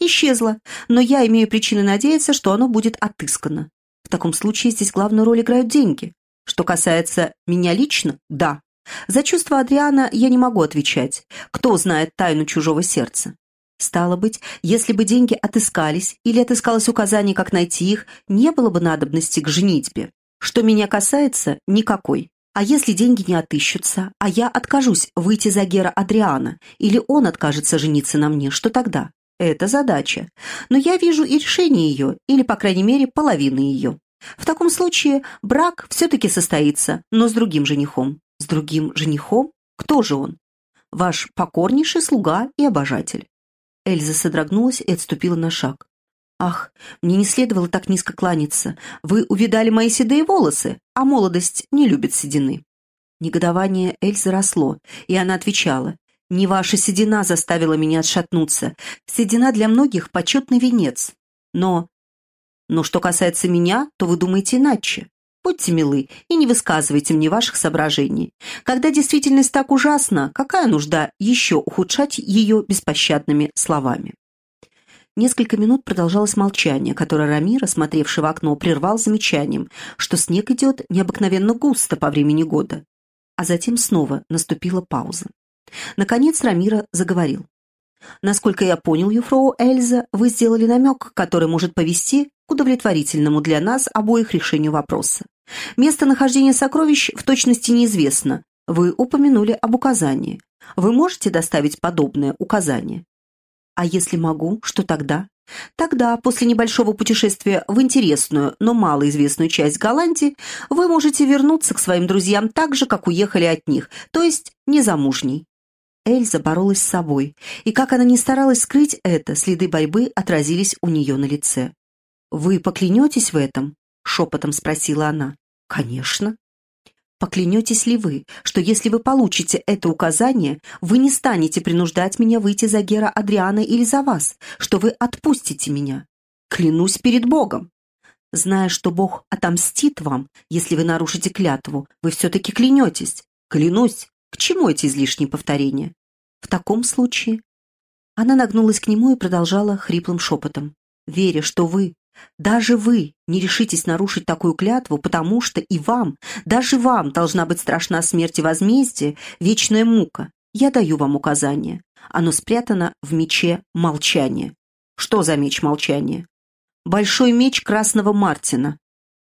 исчезло, но я имею причины надеяться, что оно будет отыскано. В таком случае здесь главную роль играют деньги. Что касается меня лично, да. За чувства Адриана я не могу отвечать. Кто знает тайну чужого сердца? Стало быть, если бы деньги отыскались или отыскалось указание, как найти их, не было бы надобности к женитьбе. Что меня касается, никакой. А если деньги не отыщутся, а я откажусь выйти за Гера Адриана, или он откажется жениться на мне, что тогда? Это задача. Но я вижу и решение ее, или, по крайней мере, половины ее. В таком случае брак все-таки состоится, но с другим женихом. С другим женихом? Кто же он? Ваш покорнейший слуга и обожатель. Эльза содрогнулась и отступила на шаг. «Ах, мне не следовало так низко кланяться. Вы увидали мои седые волосы, а молодость не любит седины». Негодование Эльзы росло, и она отвечала. Не ваша седина заставила меня отшатнуться. Седина для многих — почетный венец. Но... Но что касается меня, то вы думаете иначе. Будьте милы и не высказывайте мне ваших соображений. Когда действительность так ужасна, какая нужда еще ухудшать ее беспощадными словами? Несколько минут продолжалось молчание, которое Рамира, смотревший в окно, прервал замечанием, что снег идет необыкновенно густо по времени года. А затем снова наступила пауза. Наконец Рамира заговорил. «Насколько я понял, Юфроу Эльза, вы сделали намек, который может повести к удовлетворительному для нас обоих решению вопроса. Местонахождение сокровищ в точности неизвестно. Вы упомянули об указании. Вы можете доставить подобное указание? А если могу, что тогда? Тогда, после небольшого путешествия в интересную, но малоизвестную часть Голландии, вы можете вернуться к своим друзьям так же, как уехали от них, то есть незамужней. Эльза боролась с собой, и как она ни старалась скрыть это, следы борьбы отразились у нее на лице. «Вы поклянетесь в этом?» — шепотом спросила она. «Конечно». «Поклянетесь ли вы, что если вы получите это указание, вы не станете принуждать меня выйти за Гера Адриана или за вас, что вы отпустите меня? Клянусь перед Богом!» Зная, что Бог отомстит вам, если вы нарушите клятву, вы все-таки клянетесь. Клянусь. К чему эти излишние повторения? В таком случае... Она нагнулась к нему и продолжала хриплым шепотом. «Веря, что вы, даже вы не решитесь нарушить такую клятву, потому что и вам, даже вам должна быть страшна смерть и возмездие, вечная мука. Я даю вам указание. Оно спрятано в мече молчания. Что за меч молчания? Большой меч красного Мартина.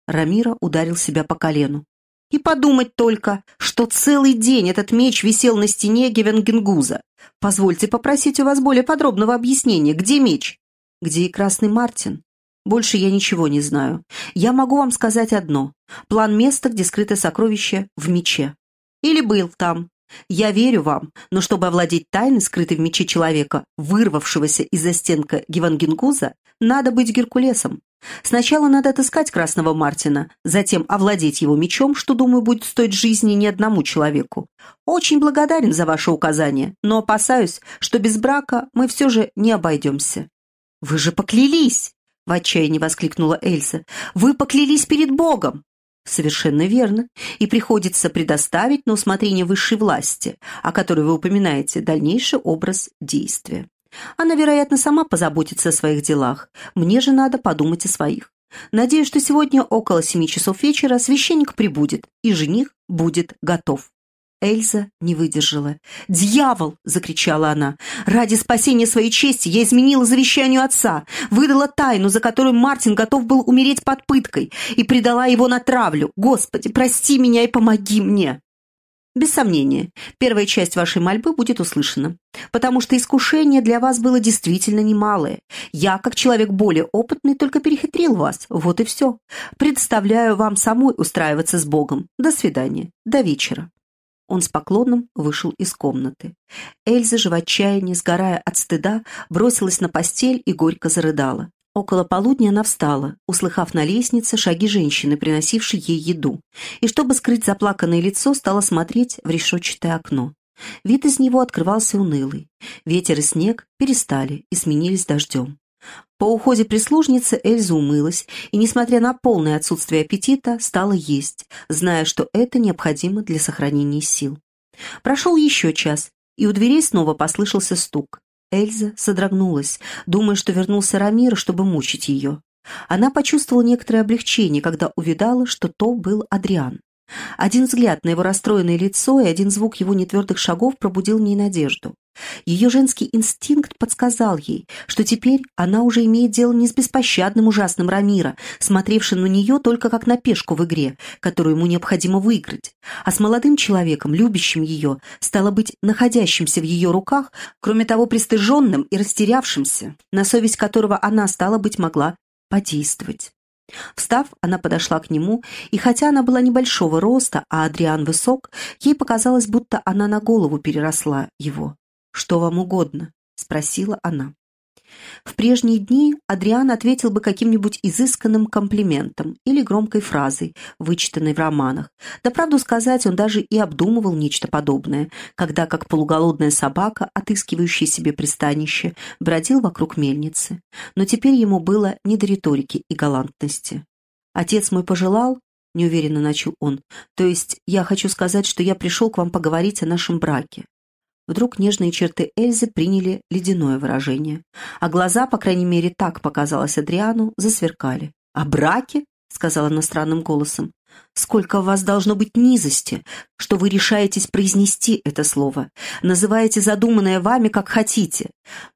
Рамира ударил себя по колену. И подумать только, что целый день этот меч висел на стене Гевенгенгуза. Позвольте попросить у вас более подробного объяснения. Где меч? Где и красный Мартин? Больше я ничего не знаю. Я могу вам сказать одно. План места, где скрыто сокровище, в мече. Или был там. Я верю вам, но чтобы овладеть тайной, скрытой в мече человека, вырвавшегося из-за стенка Гевангенгуза, надо быть Геркулесом. Сначала надо отыскать Красного Мартина, затем овладеть его мечом, что, думаю, будет стоить жизни ни одному человеку. Очень благодарен за ваше указание, но опасаюсь, что без брака мы все же не обойдемся». «Вы же поклялись!» — в отчаянии воскликнула Эльза. «Вы поклялись перед Богом!» «Совершенно верно. И приходится предоставить на усмотрение высшей власти, о которой вы упоминаете, дальнейший образ действия. Она, вероятно, сама позаботится о своих делах. Мне же надо подумать о своих. Надеюсь, что сегодня около семи часов вечера священник прибудет, и жених будет готов. Эльза не выдержала. «Дьявол!» — закричала она. «Ради спасения своей чести я изменила завещанию отца, выдала тайну, за которую Мартин готов был умереть под пыткой, и предала его на травлю. Господи, прости меня и помоги мне!» Без сомнения, первая часть вашей мольбы будет услышана, потому что искушение для вас было действительно немалое. Я, как человек более опытный, только перехитрил вас. Вот и все. Представляю вам самой устраиваться с Богом. До свидания. До вечера. Он с поклоном вышел из комнаты. Эльза же в отчаянии, сгорая от стыда, бросилась на постель и горько зарыдала. Около полудня она встала, услыхав на лестнице шаги женщины, приносившей ей еду, и, чтобы скрыть заплаканное лицо, стала смотреть в решетчатое окно. Вид из него открывался унылый. Ветер и снег перестали и сменились дождем. По уходе прислужницы Эльза умылась и, несмотря на полное отсутствие аппетита, стала есть, зная, что это необходимо для сохранения сил. Прошел еще час, и у дверей снова послышался стук. Эльза содрогнулась, думая, что вернулся Рамир, чтобы мучить ее. Она почувствовала некоторое облегчение, когда увидала, что то был Адриан. Один взгляд на его расстроенное лицо и один звук его нетвердых шагов пробудил в ней надежду. Ее женский инстинкт подсказал ей, что теперь она уже имеет дело не с беспощадным ужасным Рамира, смотревшим на нее только как на пешку в игре, которую ему необходимо выиграть, а с молодым человеком, любящим ее, стало быть, находящимся в ее руках, кроме того пристыженным и растерявшимся, на совесть которого она, стала быть, могла подействовать. Встав, она подошла к нему, и хотя она была небольшого роста, а Адриан высок, ей показалось, будто она на голову переросла его. «Что вам угодно?» — спросила она. В прежние дни Адриан ответил бы каким-нибудь изысканным комплиментом или громкой фразой, вычитанной в романах. Да правду сказать, он даже и обдумывал нечто подобное, когда, как полуголодная собака, отыскивающая себе пристанище, бродил вокруг мельницы. Но теперь ему было не до риторики и галантности. «Отец мой пожелал?» — неуверенно начал он. «То есть я хочу сказать, что я пришел к вам поговорить о нашем браке. Вдруг нежные черты Эльзы приняли ледяное выражение, а глаза, по крайней мере, так показалось Адриану, засверкали. «О браке?» — сказала она странным голосом. «Сколько у вас должно быть низости, что вы решаетесь произнести это слово. Называете задуманное вами, как хотите,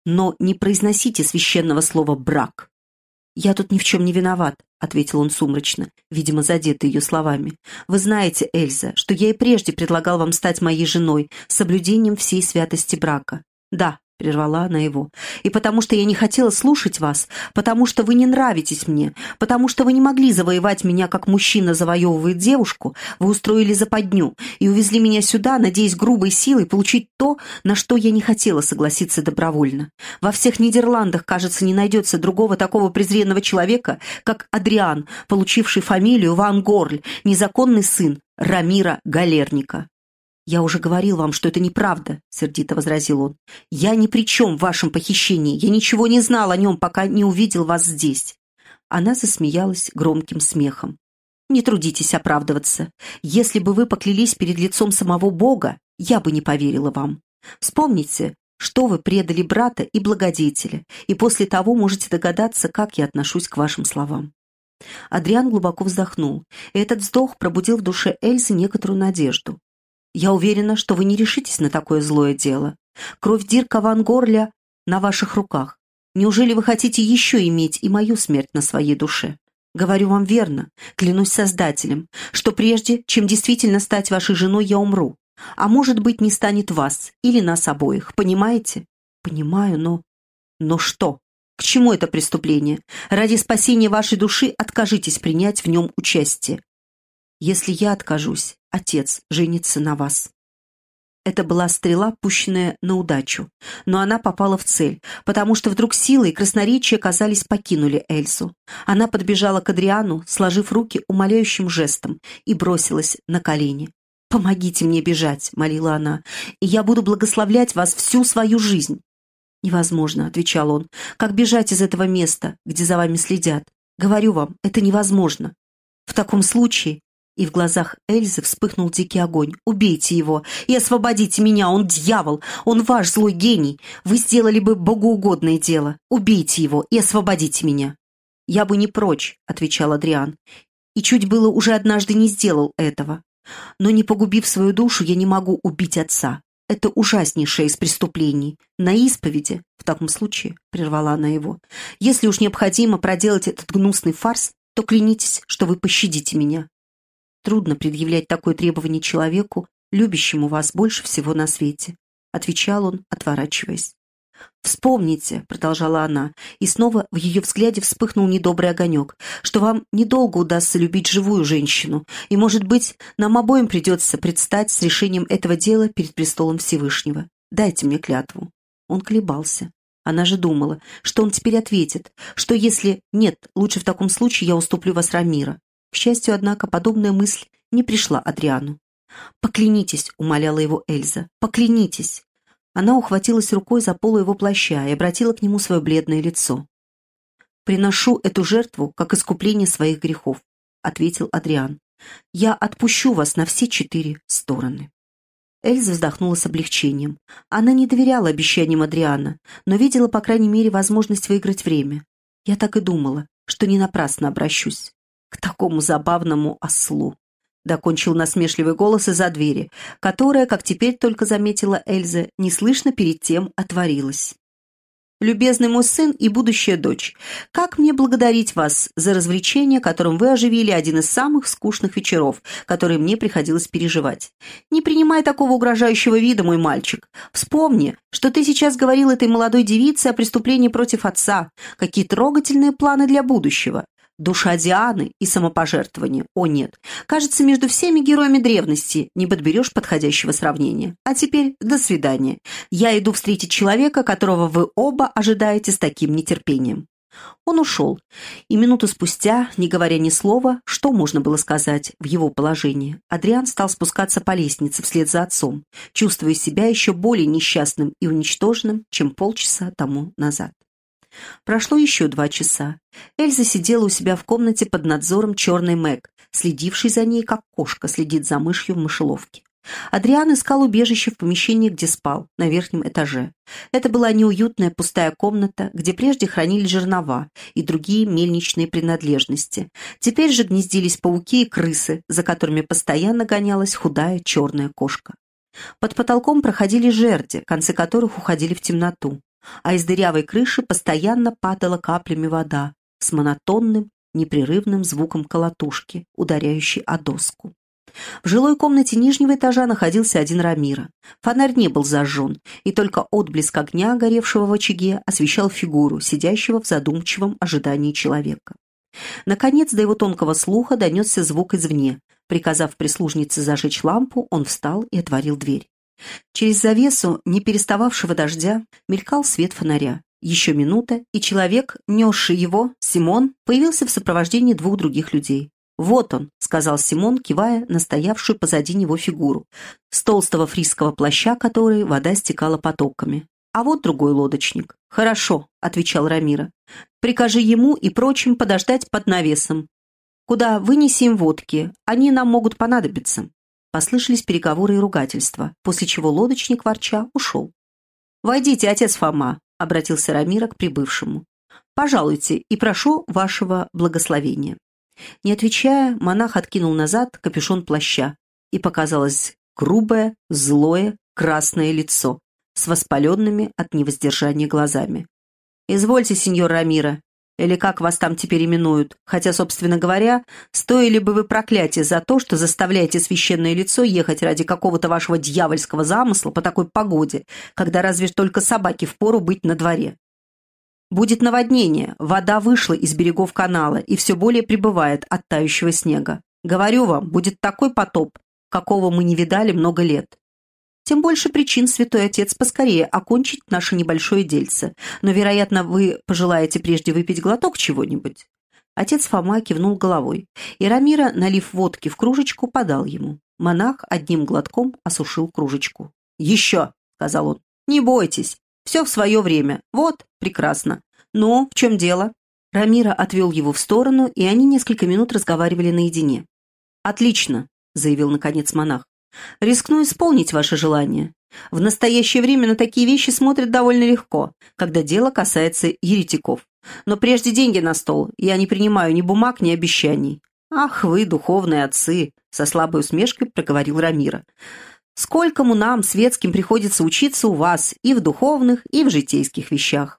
но не произносите священного слова «брак». «Я тут ни в чем не виноват», — ответил он сумрачно, видимо, задетый ее словами. «Вы знаете, Эльза, что я и прежде предлагал вам стать моей женой с соблюдением всей святости брака. Да, прервала она его. «И потому что я не хотела слушать вас, потому что вы не нравитесь мне, потому что вы не могли завоевать меня, как мужчина завоевывает девушку, вы устроили западню и увезли меня сюда, надеясь грубой силой получить то, на что я не хотела согласиться добровольно. Во всех Нидерландах, кажется, не найдется другого такого презренного человека, как Адриан, получивший фамилию Ван Горль, незаконный сын Рамира Галерника. «Я уже говорил вам, что это неправда», — сердито возразил он. «Я ни при чем в вашем похищении. Я ничего не знал о нем, пока не увидел вас здесь». Она засмеялась громким смехом. «Не трудитесь оправдываться. Если бы вы поклялись перед лицом самого Бога, я бы не поверила вам. Вспомните, что вы предали брата и благодетеля, и после того можете догадаться, как я отношусь к вашим словам». Адриан глубоко вздохнул, и этот вздох пробудил в душе Эльзы некоторую надежду. Я уверена, что вы не решитесь на такое злое дело. Кровь Дирка Ван Горля на ваших руках. Неужели вы хотите еще иметь и мою смерть на своей душе? Говорю вам верно, клянусь Создателем, что прежде, чем действительно стать вашей женой, я умру. А может быть, не станет вас или нас обоих, понимаете? Понимаю, но... Но что? К чему это преступление? Ради спасения вашей души откажитесь принять в нем участие. Если я откажусь, отец женится на вас. Это была стрела, пущенная на удачу, но она попала в цель, потому что вдруг силы и красноречие, казались, покинули Эльзу. Она подбежала к Адриану, сложив руки умоляющим жестом, и бросилась на колени. «Помогите мне бежать», — молила она, — «и я буду благословлять вас всю свою жизнь». «Невозможно», — отвечал он, — «как бежать из этого места, где за вами следят? Говорю вам, это невозможно. В таком случае и в глазах Эльзы вспыхнул дикий огонь. «Убейте его и освободите меня! Он дьявол! Он ваш злой гений! Вы сделали бы богоугодное дело! Убейте его и освободите меня!» «Я бы не прочь», — отвечал Адриан, «и чуть было уже однажды не сделал этого. Но не погубив свою душу, я не могу убить отца. Это ужаснейшее из преступлений. На исповеди, в таком случае, — прервала она его, — если уж необходимо проделать этот гнусный фарс, то клянитесь, что вы пощадите меня. Трудно предъявлять такое требование человеку, любящему вас больше всего на свете», — отвечал он, отворачиваясь. «Вспомните», — продолжала она, и снова в ее взгляде вспыхнул недобрый огонек, «что вам недолго удастся любить живую женщину, и, может быть, нам обоим придется предстать с решением этого дела перед престолом Всевышнего. Дайте мне клятву». Он колебался. Она же думала, что он теперь ответит, что если «нет, лучше в таком случае я уступлю вас Рамира». К счастью, однако, подобная мысль не пришла Адриану. «Поклянитесь», — умоляла его Эльза, — «поклянитесь». Она ухватилась рукой за полу его плаща и обратила к нему свое бледное лицо. «Приношу эту жертву как искупление своих грехов», — ответил Адриан. «Я отпущу вас на все четыре стороны». Эльза вздохнула с облегчением. Она не доверяла обещаниям Адриана, но видела, по крайней мере, возможность выиграть время. Я так и думала, что не напрасно обращусь к такому забавному ослу. Докончил насмешливый голос из-за двери, которая, как теперь только заметила Эльза, неслышно перед тем отворилась. «Любезный мой сын и будущая дочь, как мне благодарить вас за развлечение, которым вы оживили один из самых скучных вечеров, которые мне приходилось переживать? Не принимай такого угрожающего вида, мой мальчик. Вспомни, что ты сейчас говорил этой молодой девице о преступлении против отца. Какие трогательные планы для будущего. Душа Дианы и самопожертвование. О нет, кажется, между всеми героями древности не подберешь подходящего сравнения. А теперь до свидания. Я иду встретить человека, которого вы оба ожидаете с таким нетерпением. Он ушел, и минуту спустя, не говоря ни слова, что можно было сказать в его положении, Адриан стал спускаться по лестнице вслед за отцом, чувствуя себя еще более несчастным и уничтоженным, чем полчаса тому назад. Прошло еще два часа. Эльза сидела у себя в комнате под надзором черной Мэг, следившей за ней, как кошка следит за мышью в мышеловке. Адриан искал убежище в помещении, где спал, на верхнем этаже. Это была неуютная пустая комната, где прежде хранили жернова и другие мельничные принадлежности. Теперь же гнездились пауки и крысы, за которыми постоянно гонялась худая черная кошка. Под потолком проходили жерди, концы которых уходили в темноту а из дырявой крыши постоянно падала каплями вода. с монотонным, непрерывным звуком колотушки, ударяющей о доску. В жилой комнате нижнего этажа находился один Рамира. Фонарь не был зажжен, и только отблеск огня, горевшего в очаге, освещал фигуру, сидящего в задумчивом ожидании человека. Наконец, до его тонкого слуха донесся звук извне. Приказав прислужнице зажечь лампу, он встал и отворил дверь. Через завесу, не перестававшего дождя, мелькал свет фонаря. Еще минута, и человек, несший его, Симон, появился в сопровождении двух других людей. «Вот он», — сказал Симон, кивая на стоявшую позади него фигуру, с толстого фрисского плаща, который вода стекала потоками. «А вот другой лодочник». «Хорошо», — отвечал Рамира. «Прикажи ему и прочим подождать под навесом. Куда вынеси им водки, они нам могут понадобиться». Послышались переговоры и ругательства, после чего лодочник, ворча, ушел. «Войдите, отец Фома», — обратился Рамира к прибывшему. «Пожалуйте и прошу вашего благословения». Не отвечая, монах откинул назад капюшон плаща, и показалось грубое, злое, красное лицо с воспаленными от невоздержания глазами. «Извольте, сеньор Рамира, или как вас там теперь именуют, хотя, собственно говоря, стоили бы вы проклятие за то, что заставляете священное лицо ехать ради какого-то вашего дьявольского замысла по такой погоде, когда разве только собаки впору быть на дворе. Будет наводнение, вода вышла из берегов канала и все более прибывает от тающего снега. Говорю вам, будет такой потоп, какого мы не видали много лет. Тем больше причин, святой отец, поскорее окончить наше небольшое дельце. Но, вероятно, вы пожелаете прежде выпить глоток чего-нибудь?» Отец Фома кивнул головой, и Рамира, налив водки в кружечку, подал ему. Монах одним глотком осушил кружечку. «Еще!» — сказал он. «Не бойтесь, все в свое время. Вот, прекрасно. Ну, в чем дело?» Рамира отвел его в сторону, и они несколько минут разговаривали наедине. «Отлично», — заявил наконец монах. «Рискну исполнить ваше желание. В настоящее время на такие вещи смотрят довольно легко, когда дело касается еретиков. Но прежде деньги на стол, я не принимаю ни бумаг, ни обещаний». «Ах вы, духовные отцы!» — со слабой усмешкой проговорил Рамира. Сколькому нам, светским, приходится учиться у вас и в духовных, и в житейских вещах.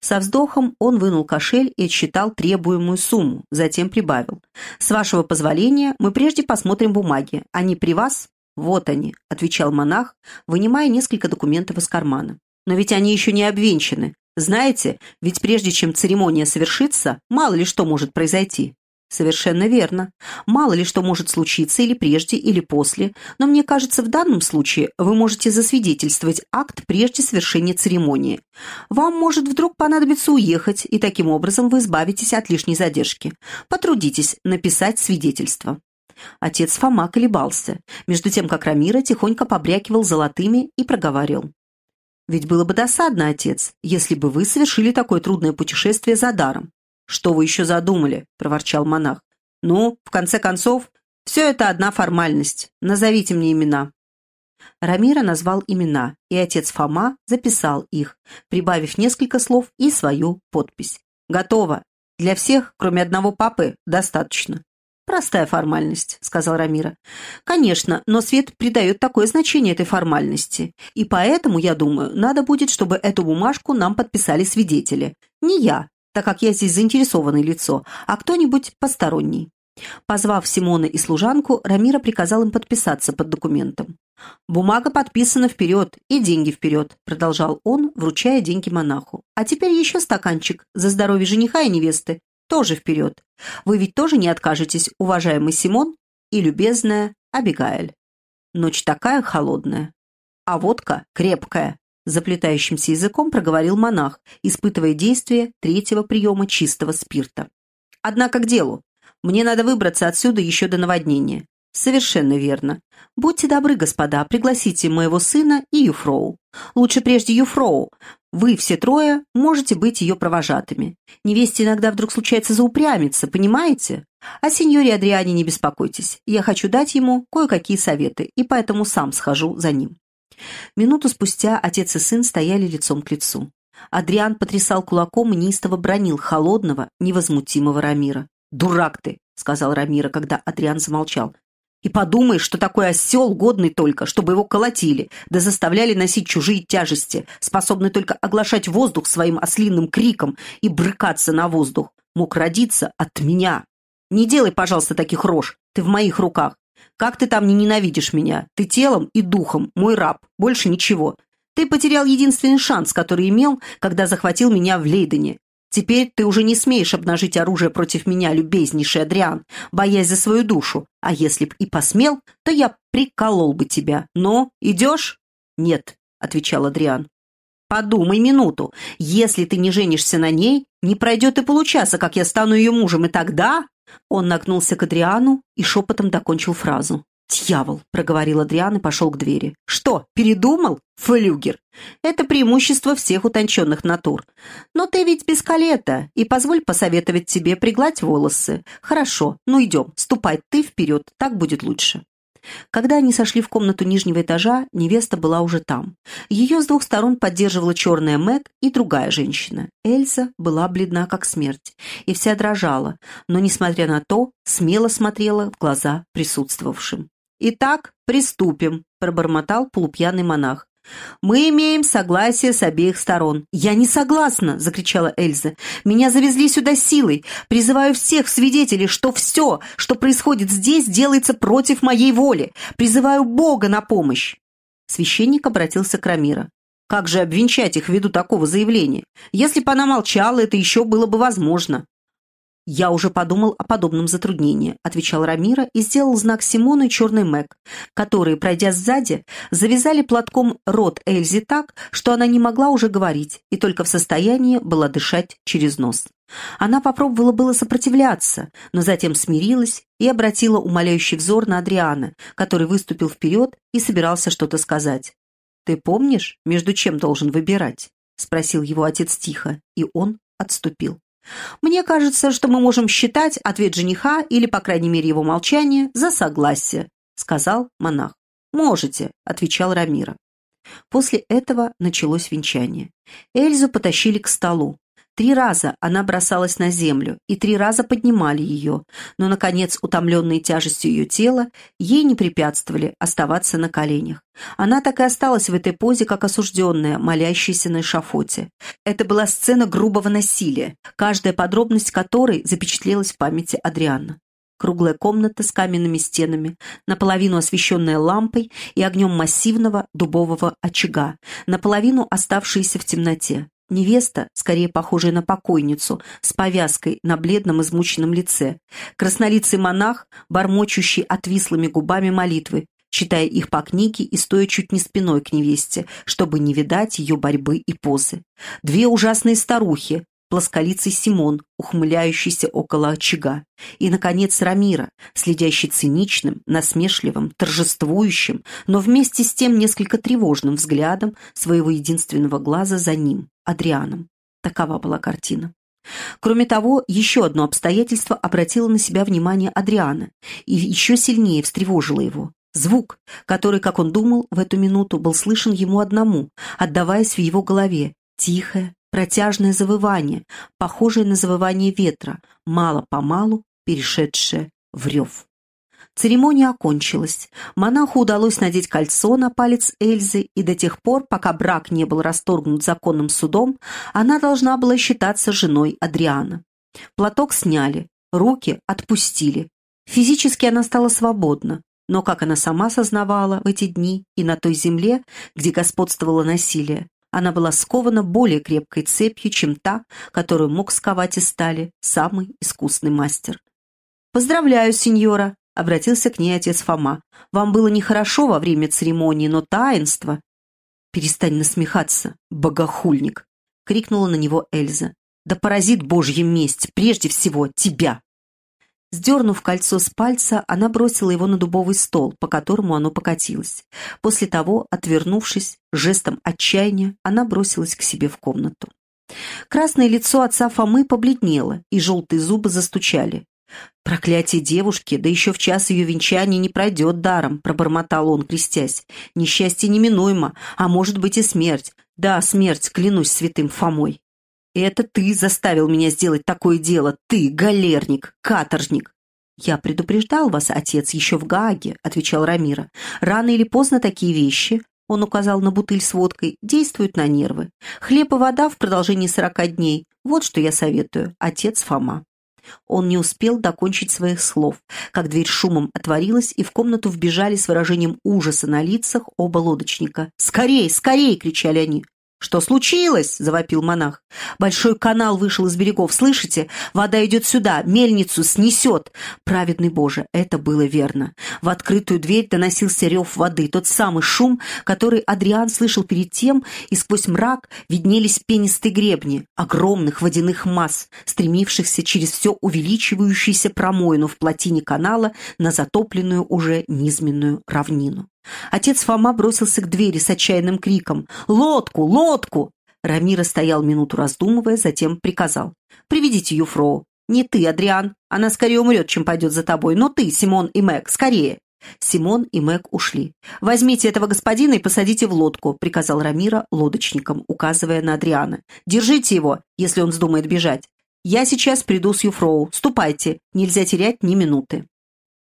Со вздохом он вынул кошель и отсчитал требуемую сумму, затем прибавил. «С вашего позволения мы прежде посмотрим бумаги. Они при вас?» «Вот они», — отвечал монах, вынимая несколько документов из кармана. «Но ведь они еще не обвенчаны. Знаете, ведь прежде чем церемония совершится, мало ли что может произойти. Совершенно верно. Мало ли что может случиться или прежде, или после, но мне кажется, в данном случае вы можете засвидетельствовать акт прежде совершения церемонии. Вам может вдруг понадобиться уехать, и таким образом вы избавитесь от лишней задержки. Потрудитесь написать свидетельство. Отец Фома колебался, между тем, как Рамира тихонько побрякивал золотыми и проговаривал. «Ведь было бы досадно, отец, если бы вы совершили такое трудное путешествие за даром. «Что вы еще задумали?» – проворчал монах. «Ну, в конце концов, все это одна формальность. Назовите мне имена». Рамира назвал имена, и отец Фома записал их, прибавив несколько слов и свою подпись. «Готово. Для всех, кроме одного папы, достаточно». «Простая формальность», — сказал Рамира. «Конечно, но свет придает такое значение этой формальности. И поэтому, я думаю, надо будет, чтобы эту бумажку нам подписали свидетели. Не я, так как я здесь заинтересованное лицо, а кто-нибудь посторонний. Позвав Симона и служанку, Рамира приказал им подписаться под документом. «Бумага подписана вперед, и деньги вперед», — продолжал он, вручая деньги монаху. «А теперь еще стаканчик за здоровье жениха и невесты. Тоже вперед. Вы ведь тоже не откажетесь, уважаемый Симон и любезная Абигаэль. Ночь такая холодная, а водка крепкая. Заплетающимся языком проговорил монах, испытывая действие третьего приема чистого спирта. «Однако к делу. Мне надо выбраться отсюда еще до наводнения». «Совершенно верно. Будьте добры, господа, пригласите моего сына и Юфроу. Лучше прежде Юфроу. Вы все трое можете быть ее провожатыми. Невесте иногда вдруг случается заупрямиться, понимаете? О сеньоре Адриане не беспокойтесь. Я хочу дать ему кое-какие советы, и поэтому сам схожу за ним». Минуту спустя отец и сын стояли лицом к лицу. Адриан потрясал кулаком и неистово бронил холодного, невозмутимого Рамира. «Дурак ты!» — сказал Рамира, когда Адриан замолчал. «И подумаешь, что такой осел годный только, чтобы его колотили, да заставляли носить чужие тяжести, способный только оглашать воздух своим ослиным криком и брыкаться на воздух. мог родиться от меня. Не делай, пожалуйста, таких рож, ты в моих руках. Как ты там не ненавидишь меня? Ты телом и духом, мой раб, больше ничего. Ты потерял единственный шанс, который имел, когда захватил меня в Лейдене. Теперь ты уже не смеешь обнажить оружие против меня, любезнейший Адриан, боясь за свою душу. А если б и посмел, то я приколол бы тебя. Но идешь?» «Нет», — отвечал Адриан. «Подумай минуту. Если ты не женишься на ней, не пройдет и получаса, как я стану ее мужем, и тогда...» Он нагнулся к Адриану и шепотом докончил фразу. «Дьявол!» — проговорил Адриан и пошел к двери. «Что, передумал? Флюгер! Это преимущество всех утонченных натур. Но ты ведь без калета, и позволь посоветовать тебе пригладь волосы. Хорошо, ну идем, ступай ты вперед, так будет лучше». Когда они сошли в комнату нижнего этажа, невеста была уже там. Ее с двух сторон поддерживала черная Мэг и другая женщина. Эльза была бледна, как смерть, и вся дрожала, но, несмотря на то, смело смотрела в глаза присутствовавшим. «Итак, приступим», — пробормотал полупьяный монах. «Мы имеем согласие с обеих сторон». «Я не согласна!» — закричала Эльза. «Меня завезли сюда силой. Призываю всех свидетелей, что все, что происходит здесь, делается против моей воли. Призываю Бога на помощь!» Священник обратился к Рамира. «Как же обвенчать их ввиду такого заявления? Если бы она молчала, это еще было бы возможно. «Я уже подумал о подобном затруднении», — отвечал Рамира и сделал знак Симону и черный Мэг, которые, пройдя сзади, завязали платком рот Эльзи так, что она не могла уже говорить и только в состоянии была дышать через нос. Она попробовала было сопротивляться, но затем смирилась и обратила умоляющий взор на Адриана, который выступил вперед и собирался что-то сказать. «Ты помнишь, между чем должен выбирать?» — спросил его отец тихо, и он отступил. «Мне кажется, что мы можем считать ответ жениха, или, по крайней мере, его молчание, за согласие», — сказал монах. «Можете», — отвечал Рамира. После этого началось венчание. Эльзу потащили к столу. Три раза она бросалась на землю, и три раза поднимали ее, но, наконец, утомленные тяжестью ее тела, ей не препятствовали оставаться на коленях. Она так и осталась в этой позе, как осужденная, молящаяся на эшафоте. Это была сцена грубого насилия, каждая подробность которой запечатлелась в памяти Адриана. Круглая комната с каменными стенами, наполовину освещенная лампой и огнем массивного дубового очага, наполовину оставшаяся в темноте. Невеста, скорее похожая на покойницу, с повязкой на бледном измученном лице. Краснолицый монах, бормочущий отвислыми губами молитвы, читая их по книге и стоя чуть не спиной к невесте, чтобы не видать ее борьбы и позы. Две ужасные старухи, плосколицый Симон, ухмыляющийся около очага, и, наконец, Рамира, следящий циничным, насмешливым, торжествующим, но вместе с тем несколько тревожным взглядом своего единственного глаза за ним, Адрианом. Такова была картина. Кроме того, еще одно обстоятельство обратило на себя внимание Адриана и еще сильнее встревожило его. Звук, который, как он думал, в эту минуту был слышен ему одному, отдаваясь в его голове, тихое, протяжное завывание, похожее на завывание ветра, мало-помалу перешедшее в рев. Церемония окончилась. Монаху удалось надеть кольцо на палец Эльзы, и до тех пор, пока брак не был расторгнут законным судом, она должна была считаться женой Адриана. Платок сняли, руки отпустили. Физически она стала свободна, но, как она сама сознавала в эти дни и на той земле, где господствовало насилие, она была скована более крепкой цепью, чем та, которую мог сковать из стали самый искусный мастер. «Поздравляю, сеньора!» — обратился к ней отец Фома. «Вам было нехорошо во время церемонии, но таинство...» «Перестань насмехаться, богохульник!» — крикнула на него Эльза. «Да поразит Божья месть, прежде всего тебя!» Сдернув кольцо с пальца, она бросила его на дубовый стол, по которому оно покатилось. После того, отвернувшись, жестом отчаяния, она бросилась к себе в комнату. Красное лицо отца Фомы побледнело, и желтые зубы застучали. «Проклятие девушки, да еще в час ее венчания не пройдет даром», — пробормотал он, крестясь. «Несчастье неминуемо, а может быть и смерть. Да, смерть, клянусь святым Фомой». «Это ты заставил меня сделать такое дело, ты, галерник, каторжник!» «Я предупреждал вас, отец, еще в Гааге», — отвечал Рамира. «Рано или поздно такие вещи он указал на бутыль с водкой, действуют на нервы. Хлеб и вода в продолжении сорока дней. Вот что я советую, отец Фома. Он не успел докончить своих слов, как дверь шумом отворилась, и в комнату вбежали с выражением ужаса на лицах оба лодочника. «Скорей, скорей!» — кричали они. «Что случилось?» — завопил монах. «Большой канал вышел из берегов, слышите? Вода идет сюда, мельницу снесет!» Праведный Боже, это было верно. В открытую дверь доносился рев воды, тот самый шум, который Адриан слышал перед тем, и сквозь мрак виднелись пенистые гребни огромных водяных масс, стремившихся через все увеличивающуюся промоину в плотине канала на затопленную уже низменную равнину. Отец Фома бросился к двери с отчаянным криком «Лодку! Лодку!» Рамира стоял минуту раздумывая, затем приказал «Приведите Юфроу. Не ты, Адриан. Она скорее умрет, чем пойдет за тобой. Но ты, Симон и Мэг, скорее!» Симон и Мэг ушли. «Возьмите этого господина и посадите в лодку», — приказал Рамира лодочникам, указывая на Адриана. «Держите его, если он вздумает бежать. Я сейчас приду с Юфроу. Ступайте. Нельзя терять ни минуты»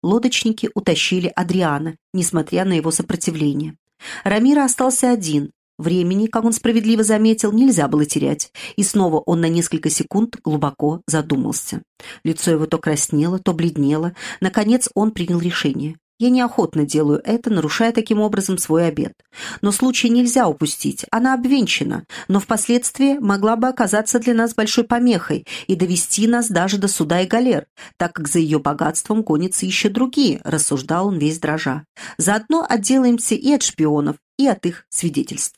лодочники утащили Адриана, несмотря на его сопротивление. Рамира остался один. Времени, как он справедливо заметил, нельзя было терять, и снова он на несколько секунд глубоко задумался. Лицо его то краснело, то бледнело. Наконец он принял решение. Я неохотно делаю это, нарушая таким образом свой обет. Но случай нельзя упустить, она обвенчана, но впоследствии могла бы оказаться для нас большой помехой и довести нас даже до суда и галер, так как за ее богатством гонятся еще другие, рассуждал он весь дрожа. Заодно отделаемся и от шпионов, и от их свидетельств.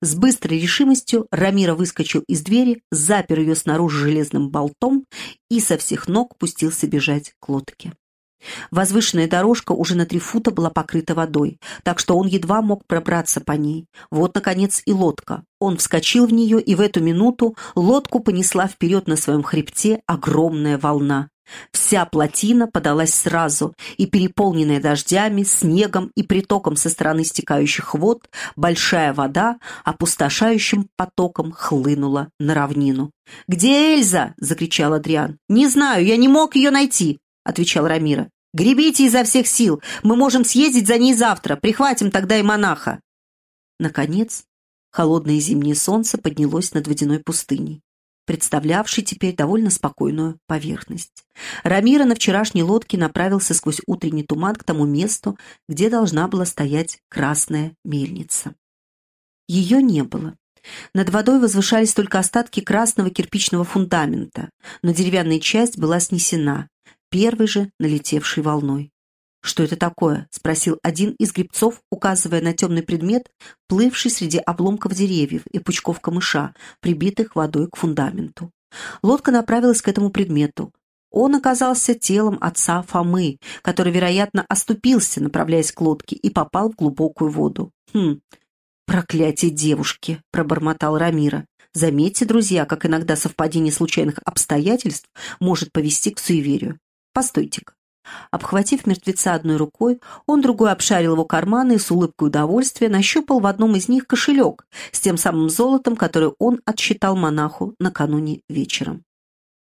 С быстрой решимостью Рамира выскочил из двери, запер ее снаружи железным болтом и со всех ног пустился бежать к лодке. Возвышенная дорожка уже на три фута была покрыта водой, так что он едва мог пробраться по ней. Вот, наконец, и лодка. Он вскочил в нее, и в эту минуту лодку понесла вперед на своем хребте огромная волна. Вся плотина подалась сразу, и, переполненная дождями, снегом и притоком со стороны стекающих вод, большая вода опустошающим потоком хлынула на равнину. «Где Эльза?» — закричал Адриан. «Не знаю, я не мог ее найти отвечал Рамира. «Гребите изо всех сил! Мы можем съездить за ней завтра, прихватим тогда и монаха!» Наконец, холодное зимнее солнце поднялось над водяной пустыней, представлявшей теперь довольно спокойную поверхность. Рамира на вчерашней лодке направился сквозь утренний туман к тому месту, где должна была стоять красная мельница. Ее не было. Над водой возвышались только остатки красного кирпичного фундамента, но деревянная часть была снесена, первой же налетевшей волной. «Что это такое?» — спросил один из грибцов, указывая на темный предмет, плывший среди обломков деревьев и пучков камыша, прибитых водой к фундаменту. Лодка направилась к этому предмету. Он оказался телом отца Фомы, который, вероятно, оступился, направляясь к лодке, и попал в глубокую воду. «Хм, проклятие девушки!» — пробормотал Рамира. Заметьте, друзья, как иногда совпадение случайных обстоятельств может повести к суеверию. Постойте-ка. Обхватив мертвеца одной рукой, он другой обшарил его карманы и с улыбкой удовольствия нащупал в одном из них кошелек с тем самым золотом, который он отсчитал монаху накануне вечером.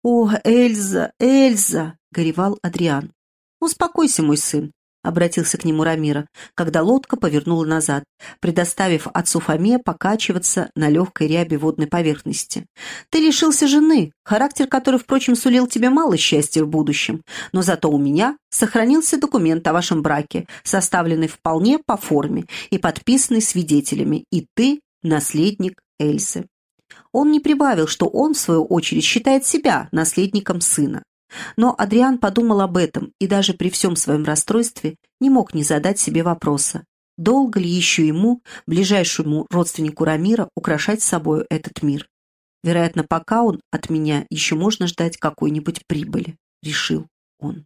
«О, Эльза, Эльза!» — горевал Адриан. «Успокойся, мой сын. — обратился к нему Рамира, когда лодка повернула назад, предоставив отцу Фоме покачиваться на легкой рябе водной поверхности. «Ты лишился жены, характер которой, впрочем, сулил тебе мало счастья в будущем, но зато у меня сохранился документ о вашем браке, составленный вполне по форме и подписанный свидетелями, и ты — наследник Эльсы». Он не прибавил, что он, в свою очередь, считает себя наследником сына. Но Адриан подумал об этом и даже при всем своем расстройстве не мог не задать себе вопроса, долго ли еще ему, ближайшему родственнику Рамира, украшать собою этот мир. Вероятно, пока он от меня еще можно ждать какой-нибудь прибыли, решил он.